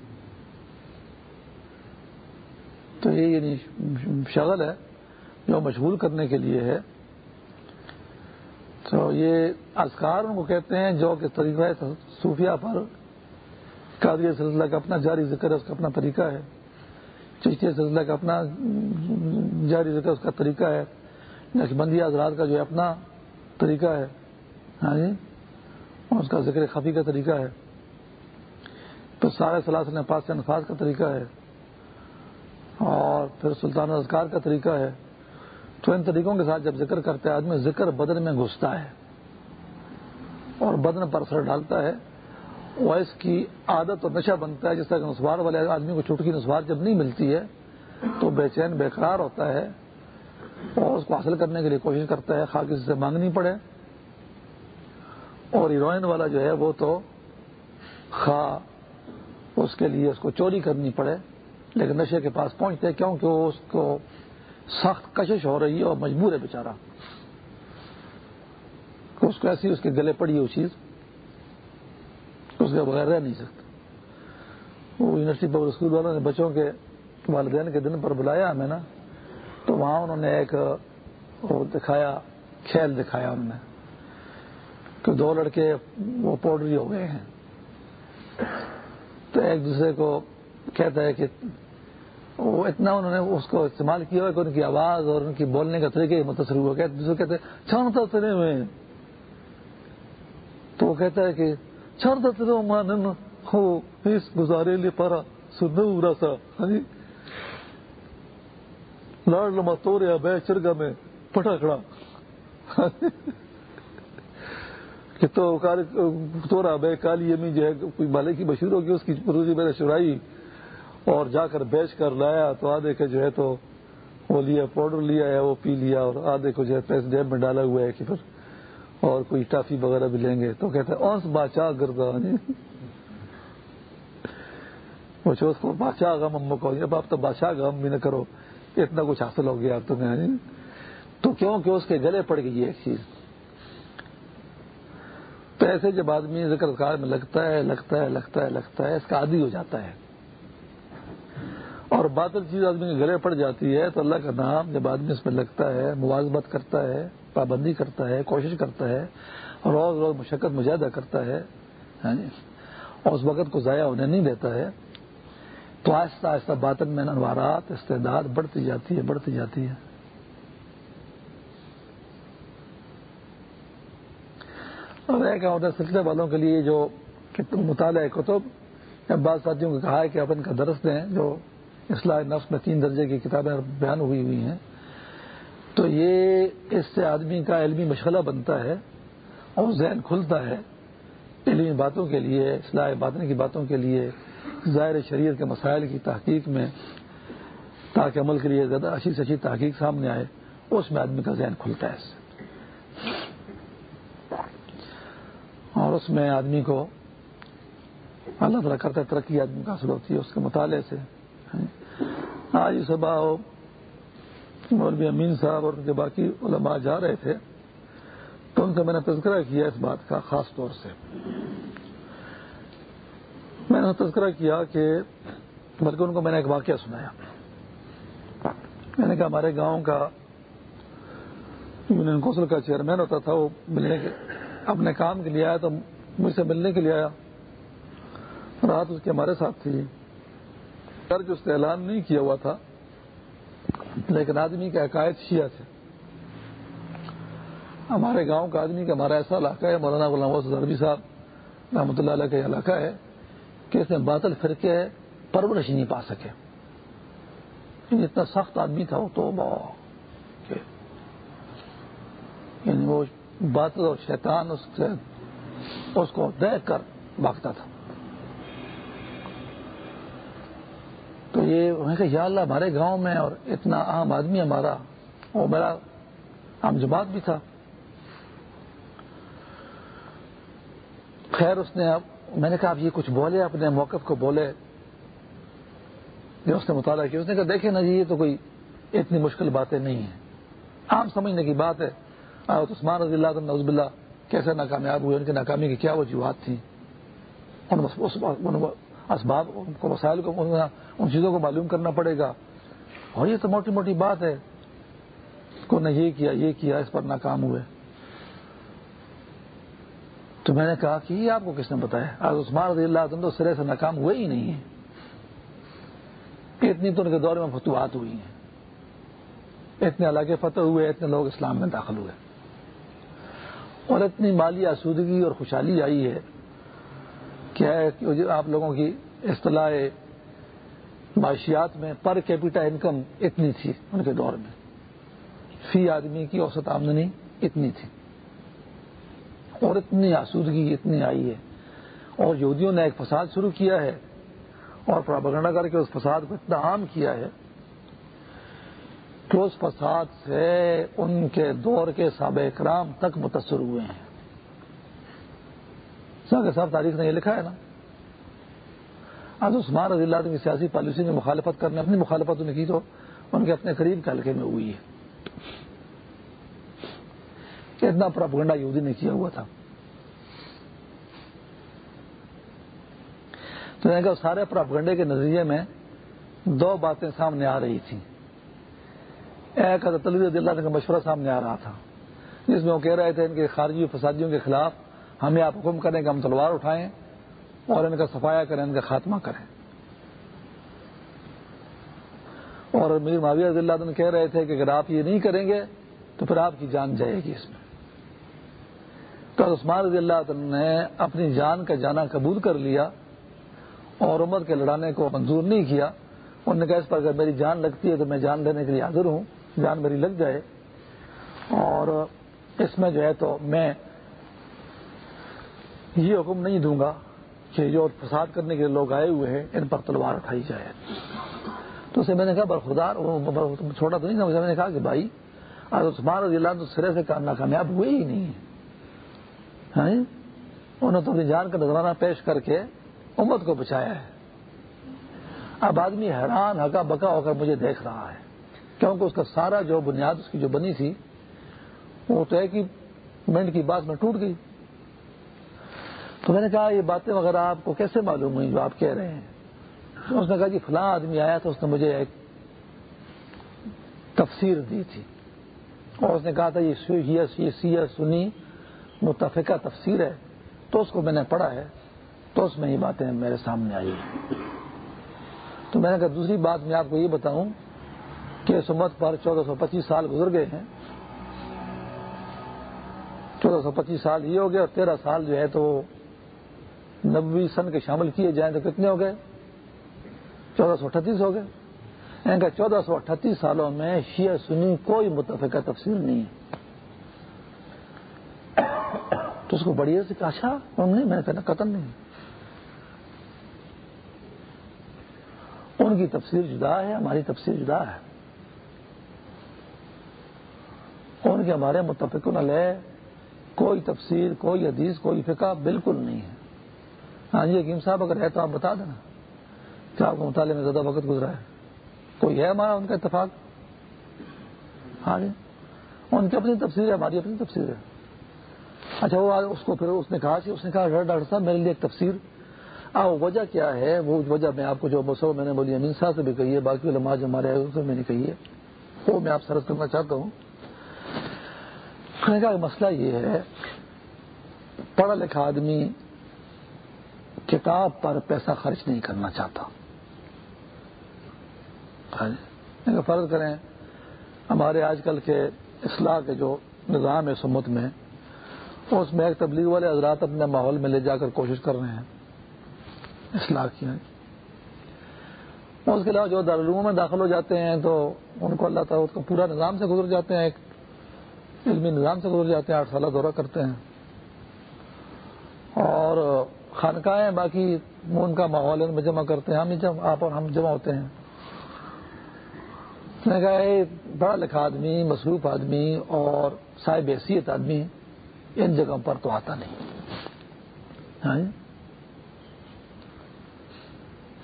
Speaker 2: تو یہ یعنی شغل ہے، جو مشغول کرنے کے لیے ہے۔ تو یہ اذکار ان کو کہتے ہیں جو کہ طریقہ صوفیہ پر قادری سلسلہ کا اپنا جاری ذکر ہے، اس کا اپنا طریقہ ہے۔ چشتی سلسلہ کا اپنا جاری ذکر، اس کا طریقہ ہے۔ نقشبندی حضرات کا جو ہے اپنا طریقہ ہے۔ ہاں جی؟ اس کا ذکر خفی کا طریقہ ہے۔ پھر سارے سلاسل پاس سے انفاظ کا طریقہ ہے۔ اور پھر سلطان اذکار کا طریقہ ہے۔ تو ان طریقوں کے ساتھ جب ذکر کرتے ہیں آدمی ذکر بدن میں گھستا ہے اور بدن پر اثر ڈالتا ہے۔ وہ اس کی عادت اور نشہ بنتا ہے جس طرح نسوار والے آدمی کو چھٹکی نسوار جب نہیں ملتی ہے، تو بے چین، بے قرار ہوتا ہے اور اس کو حاصل کرنے کے لیے کوشش کرتا ہے۔ خواہ کسی سے مانگنی پڑے۔ اور ہیروئن والا جو ہے، وہ تو خواہ اس کے لیے اس کو چوری کرنی پڑے۔ لیکن نشے کے پاس پہنچتے کیونکہ وہ اس کو سخت کشش ہو رہی ہے اور مجبور ہے بےچارا اس کو ایسی اس کے گلے پڑی ہے وہ چیز، اس کے بغیر رہ نہیں سکتا۔ وہ یونیورسٹی پبلک اسکول والوں نے بچوں کے والدین کے دن پر بلایا ہمیں نا، تو وہاں انہوں نے ایک وہ دکھایا، کھیل دکھایا انہوں نے۔ کہ دو لڑکے وہ پاؤڈری ہو گئے ہیں۔ تو ایک دوسرے کو کہتا ہے کہ وہ اتنا انہوں نے اس کو استعمال کیا ہوا کہ ان کی آواز اور ان کی بولنے کا طریقہ متاثر ہوا۔ دوسرے کہتے ہیں چھڑتا ترے ہوئے تو وہ کہتا ہے کہ چھڑتا ترے مانن ہو، اس گزارے لی پارا سنو سا۔ ہاں جی۔ لاڑ لما توریا بے چرگا میں پٹا کھڑا۔ کہ تو تورا بے کالی امی جو ہے، کوئی مالے کی مشہور ہوگی، اس کی روزی میں نے چرائی اور جا کر بیچ کر لایا تو آدھے کے جو ہے تو وہ لیا، پاؤڈر لیا ہے وہ پی لیا اور آدھے کو جو ہے پیسے جیب میں ڈالا ہوا ہے کہ پھر اور کوئی ٹافی وغیرہ بھی لیں گے۔ تو کہتے ہیں اونس بادشاہ گردا وہ اس کو بادشاہ غم امو کو اب آپ تو بادشاہ غم بھی نہ کرو۔ اتنا کچھ حاصل ہو گیا تمہیں تو کیوں کہ اس کے گلے پڑ گئی ایک چیز۔ تو ایسے جب آدمی ذکر کار میں لگتا ہے لگتا ہے لگتا ہے لگتا ہے، اس کا عادی ہو جاتا ہے۔ اور باطل چیز آدمی کے گلے پڑ جاتی ہے تو اللہ کا نام جب آدمی اس میں لگتا ہے موازبت کرتا ہے، پابندی کرتا ہے، کوشش کرتا ہے روز روز مشقت مجاہدہ کرتا ہے ہاں جی، اور اس وقت کو ضائع ہونے نہیں دیتا ہے، تو آہستہ آہستہ باطن میں انوارات، استعداد بڑھتی جاتی ہے، بڑھتی جاتی ہے۔ اور ایک سلسلے والوں کے لیے جو مطالعہ کتب بعض ساتھیوں کو کہا ہے کہ اپن کا درس دیں جو اصلاح نفس میں تین درجے کی کتابیں بیان ہوئی ہوئی ہیں۔ تو یہ اس سے آدمی کا علمی مشغلہ بنتا ہے اور ذہن کھلتا ہے علمی باتوں کے لیے، اصلاح باطن کی باتوں کے لیے، ظاہر شریعت کے مسائل کی تحقیق میں، تاکہ عمل کے لیے زیادہ اچھی سے اچھی تحقیق سامنے آئے، اس میں آدمی کا ذہن کھلتا ہے اس سے۔ اور اس میں آدمی کو اللہ تعالیٰ کرتا ہے، ترقی آدمی کا حاصل ہوتی ہے اس کے مطالعے سے۔ آج صبح مولوی امین صاحب اور ان کے باقی علماء جا رہے تھے، تو ان سے میں نے تذکرہ کیا اس بات کا خاص طور سے۔ میں نے تذکرہ کیا کہ بلکہ ان کو میں نے ایک واقعہ سنایا۔ میں نے کہا ہمارے گاؤں کا یونین کونسل کا چیئرمین ہوتا تھا، وہ ملنے کے اپنے کام کے لیے آیا تو مجھ سے ملنے کے لیے آیا۔ رات اس کے ہمارے ساتھ تھی۔ قرض اس نے اعلان نہیں کیا ہوا تھا، لیکن آدمی کا عقائد شیعہ تھے۔ ہمارے گاؤں کا آدمی کا ہمارا ایسا علاقہ ہے، مولانا غلام غلامبی صاحب رحمۃ اللہ علیہ کا علاقہ ہے کہ اس میں باطل فرقے پرورش نہیں پا سکے۔ یعنی اتنا سخت آدمی تھا وہ تو یعنی وہ باطل اور شیطان اس سے اس کو دیکھ کر بھاگتا تھا۔ تو یہ کہ یا اللہ، ہمارے گاؤں میں اور اتنا عام آدمی ہمارا، وہ میرا عام جماعت بھی تھا۔ خیر، اس نے اب میں نے کہا، اب یہ کچھ بولے اپنے موقف کو بولے۔ اس نے مطالعہ کیا۔ اس نے کہا دیکھیں نا جی یہ تو کوئی اتنی مشکل باتیں نہیں ہیں۔ عام سمجھنے کی بات ہے۔ عثمان رضی اللہ نوزب اللہ کیسے ناکامیاب ہوئے، ان کی ناکامی کی کیا وجوہات تھیں؟ اسباب کو مسائل کو، ان چیزوں کو معلوم کرنا پڑے گا۔ اور یہ تو موٹی موٹی بات ہے۔ کو نے یہ کیا یہ کیا، اس پر ناکام ہوئے۔ تو میں نے کہا کہ یہ آپ کو کس نے بتایا؟ آج عثمان رضی اللہ تو سرے سے ناکام ہوئے ہی نہیں ہیں۔ اتنی تو ان کے دور میں فتوحات ہوئی ہیں۔ اتنے علاقے فتح ہوئے، اتنے لوگ اسلام میں داخل ہوئے۔ اور اتنی مالی آسودگی اور خوشحالی آئی ہے۔ کیا ہے کہ آپ لوگوں کی اصطلاح معاشیات میں پر کیپیٹا انکم اتنی تھی ان کے دور میں۔ فی آدمی کی اوسط آمدنی اتنی تھی۔ اور اتنی آسودگی اتنی آئی ہے۔ اور یہودیوں نے ایک فساد شروع کیا ہے اور پراپگنڈا کر کے اس فساد کو اتنا عام کیا ہے۔ کہ اس فساد سے ان کے دور کے سابق کرام تک متاثر ہوئے ہیں۔ صاحب تاریخ نے یہ لکھا ہے نا۔ آج عثمان رضی اللہ کی سیاسی پالیسی میں مخالفت کرنے، اپنی مخالفت کی تو ان کے اپنے قریب کے حلقے میں ہوئی ہے۔ اتنا پراپگنڈا یہودی نے کیا ہوا تھا۔ تو یعنی سارے پراپگنڈے کے نظریے میں دو باتیں سامنے آ رہی تھیں۔ ایک رضی اللہ کا مشورہ سامنے آ رہا تھا، جس میں وہ کہہ رہے تھے ان کے خارجی فسادیوں کے خلاف ہمیں آپ حکم کریں کہ ہم تلوار اٹھائیں اور ان کا صفایا کریں، ان کا خاتمہ کریں۔ اور میر معاویہ رضی اللہ عنہ کہہ رہے تھے کہ اگر آپ یہ نہیں کریں گے تو پھر آپ کی جان جائے گی اس میں۔ تو عثمان رضی اللہ عنہ نے اپنی جان کا جانا قبول کر لیا اور عمر کے لڑانے کو منظور نہیں کیا۔ انہوں نے کہا، اس پر اگر میری جان لگتی ہے تو میں جان دینے کے لیے حاضر ہوں، جان میری لگ جائے۔ اور اس میں جو ہے تو میں یہ حکم نہیں دوں گا کہ جو فساد کرنے کے لوگ آئے ہوئے ہیں، ان پر تلوار اٹھائی جائے۔ تو اسے میں نے کہا برخدار چھوٹا تو نہیں تھا میں نے کہا کہ بھائی عثمان رضی اللہ تو سرے سے ناکامیاب ہوئے ہی نہیں ہاں؟ انہوں تو اپنی جان کا نظرانہ پیش کر کے امت کو بچایا ہے۔ اب آدمی حیران، ہکا بکا ہو کر مجھے دیکھ رہا ہے۔ کیونکہ اس کا سارا جو بنیاد، اس کی جو بنی تھی، وہ تو ہے کہ منٹ کی بات میں ٹوٹ گئی۔ تو میں نے کہا، یہ باتیں وغیرہ آپ کو کیسے معلوم ہوئی جو آپ کہہ رہے ہیں؟ اس نے کہا جی فلاں آدمی آیا تو اس نے مجھے ایک تفسیر دی تھی۔ اور اس نے کہا تھا، یہ سیاح سنی متفقہ تفسیر ہے۔ تو اس کو میں نے پڑھا ہے، تو اس میں یہ باتیں میرے سامنے آئی تو میں نے کہا، دوسری بات میں آپ کو یہ بتاؤں کہ سمت پر چودہ سو پچیس سال گزر گئے ہیں۔ چودہ سو پچیس سال یہ ہو گئے اور تیرہ سال جو ہے تو نبوی سن کے شامل کیے جائیں تو کتنے ہو گئے؟ چودہ سو اٹھتیس ہو گئے۔ یعنی ان کا چودہ سو اٹھتیس سالوں میں شیعہ سنی کوئی متفقہ تفصیل نہیں ہے۔ تو اس کو بڑھیا سے کہا اچھا نہیں، میں نے کہنا قتل نہیں۔ ان کی تفسیر جدا ہے، ہماری تفسیر جدا ہے۔ ان کے ہمارے متفق علیہ کوئی تفسیر، کوئی حدیث، کوئی فقہ بالکل نہیں ہے۔ ہاں جی حکیم صاحب، اگر ہے تو آپ بتا دینا کیا آپ کو مطالعے میں زیادہ وقت گزرا ہے۔ کوئی ہے ہمارا ان کا اتفاق؟ ہاں جی ان کی اپنی تفسیر ہے، ہماری اپنی تفسیر ہے۔ اچھا وہ اس کو پھر اس نے کہا کہ اس نے کہا ڈاکٹر صاحب، میرے لیے ایک تفسیر۔ وجہ کیا ہے؟ وہ وجہ میں آپ کو جو بسو میں نے بولی، امین صاحب سے بھی کہی ہے، باقی علماء جو ہمارے سے میں نے کہی ہے۔ وہ میں آپ سرس کرنا چاہتا ہوں۔ کہا مسئلہ یہ ہے، پڑھا لکھا آدمی کتاب پر پیسہ خرچ نہیں کرنا چاہتا۔ فرض کریں، ہمارے آج کل کے اصلاح کے جو نظام ہے سمت میں، اس میں ایک تبلیغ والے حضرات اپنے ماحول میں لے جا کر کوشش کر رہے ہیں، اصلاح کی۔ اس کے علاوہ جو دارالعلوم میں داخل ہو جاتے ہیں، تو ان کو اللہ تعالیٰ اس پورا نظام سے گزر جاتے ہیں، ایک علمی نظام سے گزر جاتے ہیں، آٹھ سالہ دورہ کرتے ہیں۔ اور خانقاہیں باقی ان کا ماحول ان میں جمع کرتے ہیں، ہم جب آپ اور ہم جمع ہوتے ہیں۔ میں کہا بڑا لکھا آدمی، مصروف آدمی اور صاحب حیثیت آدمی، ان جگہوں پر تو آتا نہیں۔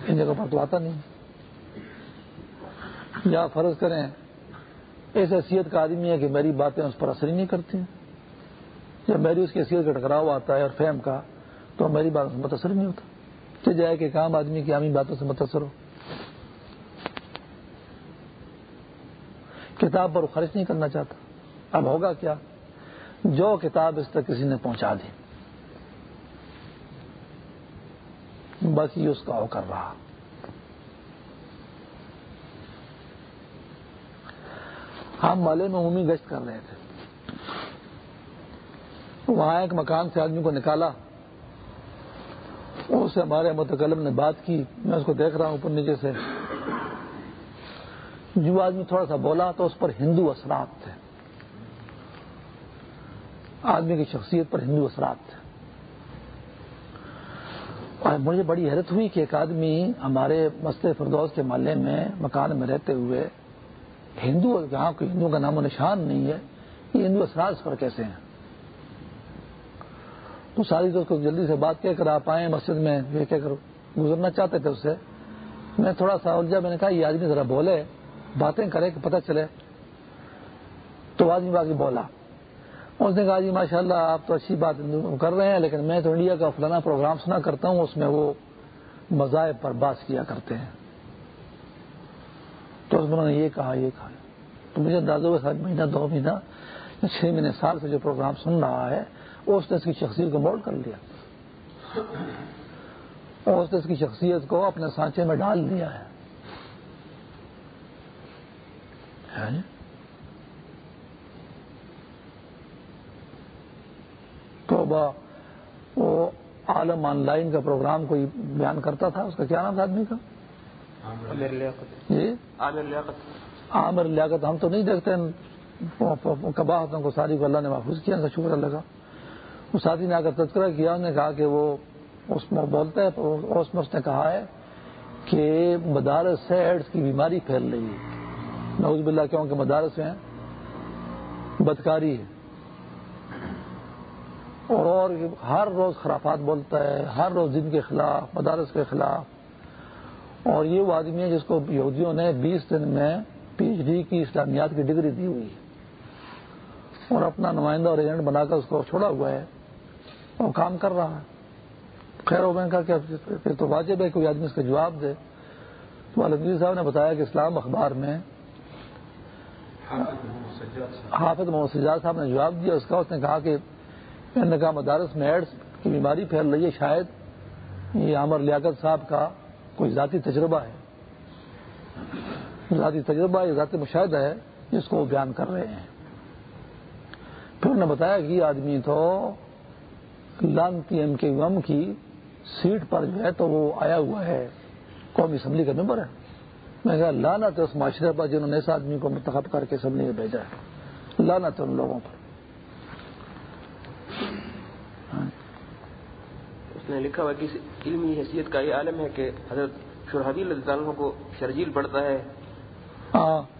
Speaker 2: ان جگہ پر تو آتا نہیں۔ یا فرض کریں، اس حیثیت کا آدمی ہے کہ میری باتیں اس پر اثر ہی نہیں کرتی۔ جب میری اس کی حیثیت کا ٹکراؤ آتا ہے اور فہم کا تو میری بات سے متاثر نہیں ہوتا۔ تو جائے کہ کام آدمی کی عامی باتوں سے متاثر ہو۔ کتاب پر خرچ نہیں کرنا چاہتا۔ اب ہوگا کیا؟ جو کتاب اس تک کسی نے پہنچا دی۔ بس یہ اس کا ہو کر رہا۔ ہم مالے میں عمومی گشت کر رہے تھے۔ وہاں ایک مکان سے آدمی کو نکالا۔ سے ہمارے متکلم نے بات کی، میں اس کو دیکھ رہا ہوں اوپر نیچے سے۔ جو آدمی تھوڑا سا بولا تو اس پر ہندو اثرات تھے۔ آدمی کی شخصیت پر ہندو اثرات تھے۔ اور مجھے بڑی حیرت ہوئی کہ ایک آدمی ہمارے مسئلے فردوس کے محلے میں مکان میں رہتے ہوئے ہندو جہاں کوئی ہندو کا نام و نشان نہیں ہے، یہ ہندو اثرات اس پر کیسے ہیں؟ تو ساری تو اس کو جلدی سے بات کہہ کر آپ آئے مسجد میں، یہ کہہ کر گزرنا چاہتے تھے اس سے۔ میں تھوڑا سا الجھا میں نے کہا، یہ آدمی ذرا بولے، باتیں کرے کہ پتہ چلے۔ تو آدمی باقی بولا۔ اس نے کہا جی ماشاء اللہ آپ تو اچھی بات کر رہے ہیں، لیکن میں تو انڈیا کا فلانا پروگرام سنا کرتا ہوں، اس میں وہ مذاہب پر بات کیا کرتے ہیں۔ تو اس نے یہ کہا یہ کہا۔ تو مجھے اندازہ ہوا مہینہ، دو مہینہ، چھ مہینے سال سے جو پروگرام سن رہا ہے اس نے اس کی شخصیت کو مولڈ کر لیا۔ اور اس نے اس کی شخصیت کو اپنے سانچے میں ڈال دیا ہے۔ تو وہ عالم آن لائن کا پروگرام کوئی بیان کرتا تھا؟ اس کا کیا نام تھا آدمی کا؟ جی؟ عامر لیاقت۔ ہم تو نہیں دیکھتے کباہتوں کو ساری کو اللہ نے محفوظ کیا شکر اللہ کا۔ وہ ساتھی نے آ کر تذکرہ کیا، انہوں نے کہا کہ وہ اس میں بولتا ہے اس میں اس نے کہا ہے کہ مدارس سے ایڈس کی بیماری پھیل رہی ہے۔ نوز باللہ کیوں؟ کہ مدارس ہیں، بدکاری ہے۔ اور اور ہر روز خرافات بولتا ہے، ہر روز دن کے خلاف، مدارس کے خلاف۔ اور یہ وہ آدمی ہے جس کو یہودیوں نے بیس دن میں پی ایچ ڈی کی اسلامیات کی ڈگری دی ہوئی اور اپنا نمائندہ اور ایجنٹ بنا کر اس کو چھوڑا ہوا ہے۔ اور کام کر رہا ہے۔ خیر ہو میں کہا کہ پھر تو واجب ہے کوئی آدمی اس کا جواب دے۔ تو عالمگیر صاحب نے بتایا کہ اسلام اخبار میں حافظ محمد سجاد صاحب۔ نے جواب دیا اس کا اس نے کہا کہ کہا مدارس میں ایڈس کی بیماری پھیل رہی ہے شاید یہ عامر لیاقت صاحب کا کوئی ذاتی تجربہ ہے۔ ذاتی تجربہ یا ذاتی مشاہدہ ہے جس کو وہ بیان کر رہے ہیں۔ پھر انہوں نے بتایا کہ یہ آدمی تو لان پی ایم کے وم کی سیٹ پر جو ہے تو وہ آیا ہوا ہے۔ قومی اسمبلی کا ممبر ہے میں کہا لانا تو اس معاشرے پر جنہوں نے اس آدمی کو منتخب کر کے اسمبلی میں بھیجا ہے۔ لانا تو ان لوگوں پر۔
Speaker 5: اس نے لکھا ہوا کہ علمی حیثیت کا یہ عالم ہے کہ حضرت شرحبیل رضی اللہ کو شرجیل پڑھتا ہے۔
Speaker 2: ہاں۔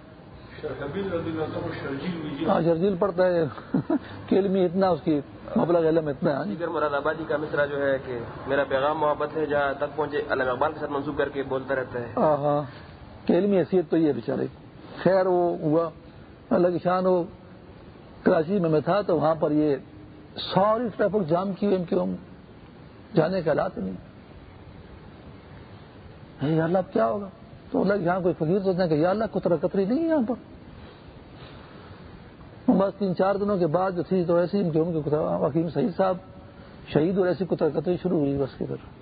Speaker 2: ہاں شرجیل پڑھتا ہے۔ کہ علمی اتنا اس کی مبلغ علم اتنا ہے۔
Speaker 5: دیگر مراد آبادی کا مصرا جو ہے کہ میرا پیغام محبت ہے جہاں تک پہنچے الگ اقبال کے ساتھ منسوخ کر کے بولتا رہتا ہے۔
Speaker 2: ہاں ہاں علمی حیثیت تو یہ بیچارے۔ خیر وہ ہوا اللہ شان وہ کراچی میں میں تھا تو وہاں پر یہ ساری ٹریفک جام کی ہوئی کیوں جانے کے حالات نہیں۔ اللہ اب کیا ہوگا؟ تو اللہ یہاں کوئی فقیر سوچنا کہ یا اللہ کترا کتری نہیں ہے یہاں پر۔ بس تین چار دنوں کے بعد جو تھی تو ایسی ان کے حکیم صحیح صاحب شہید اور ایسی کترا کتری شروع ہوئی بس کے طرف۔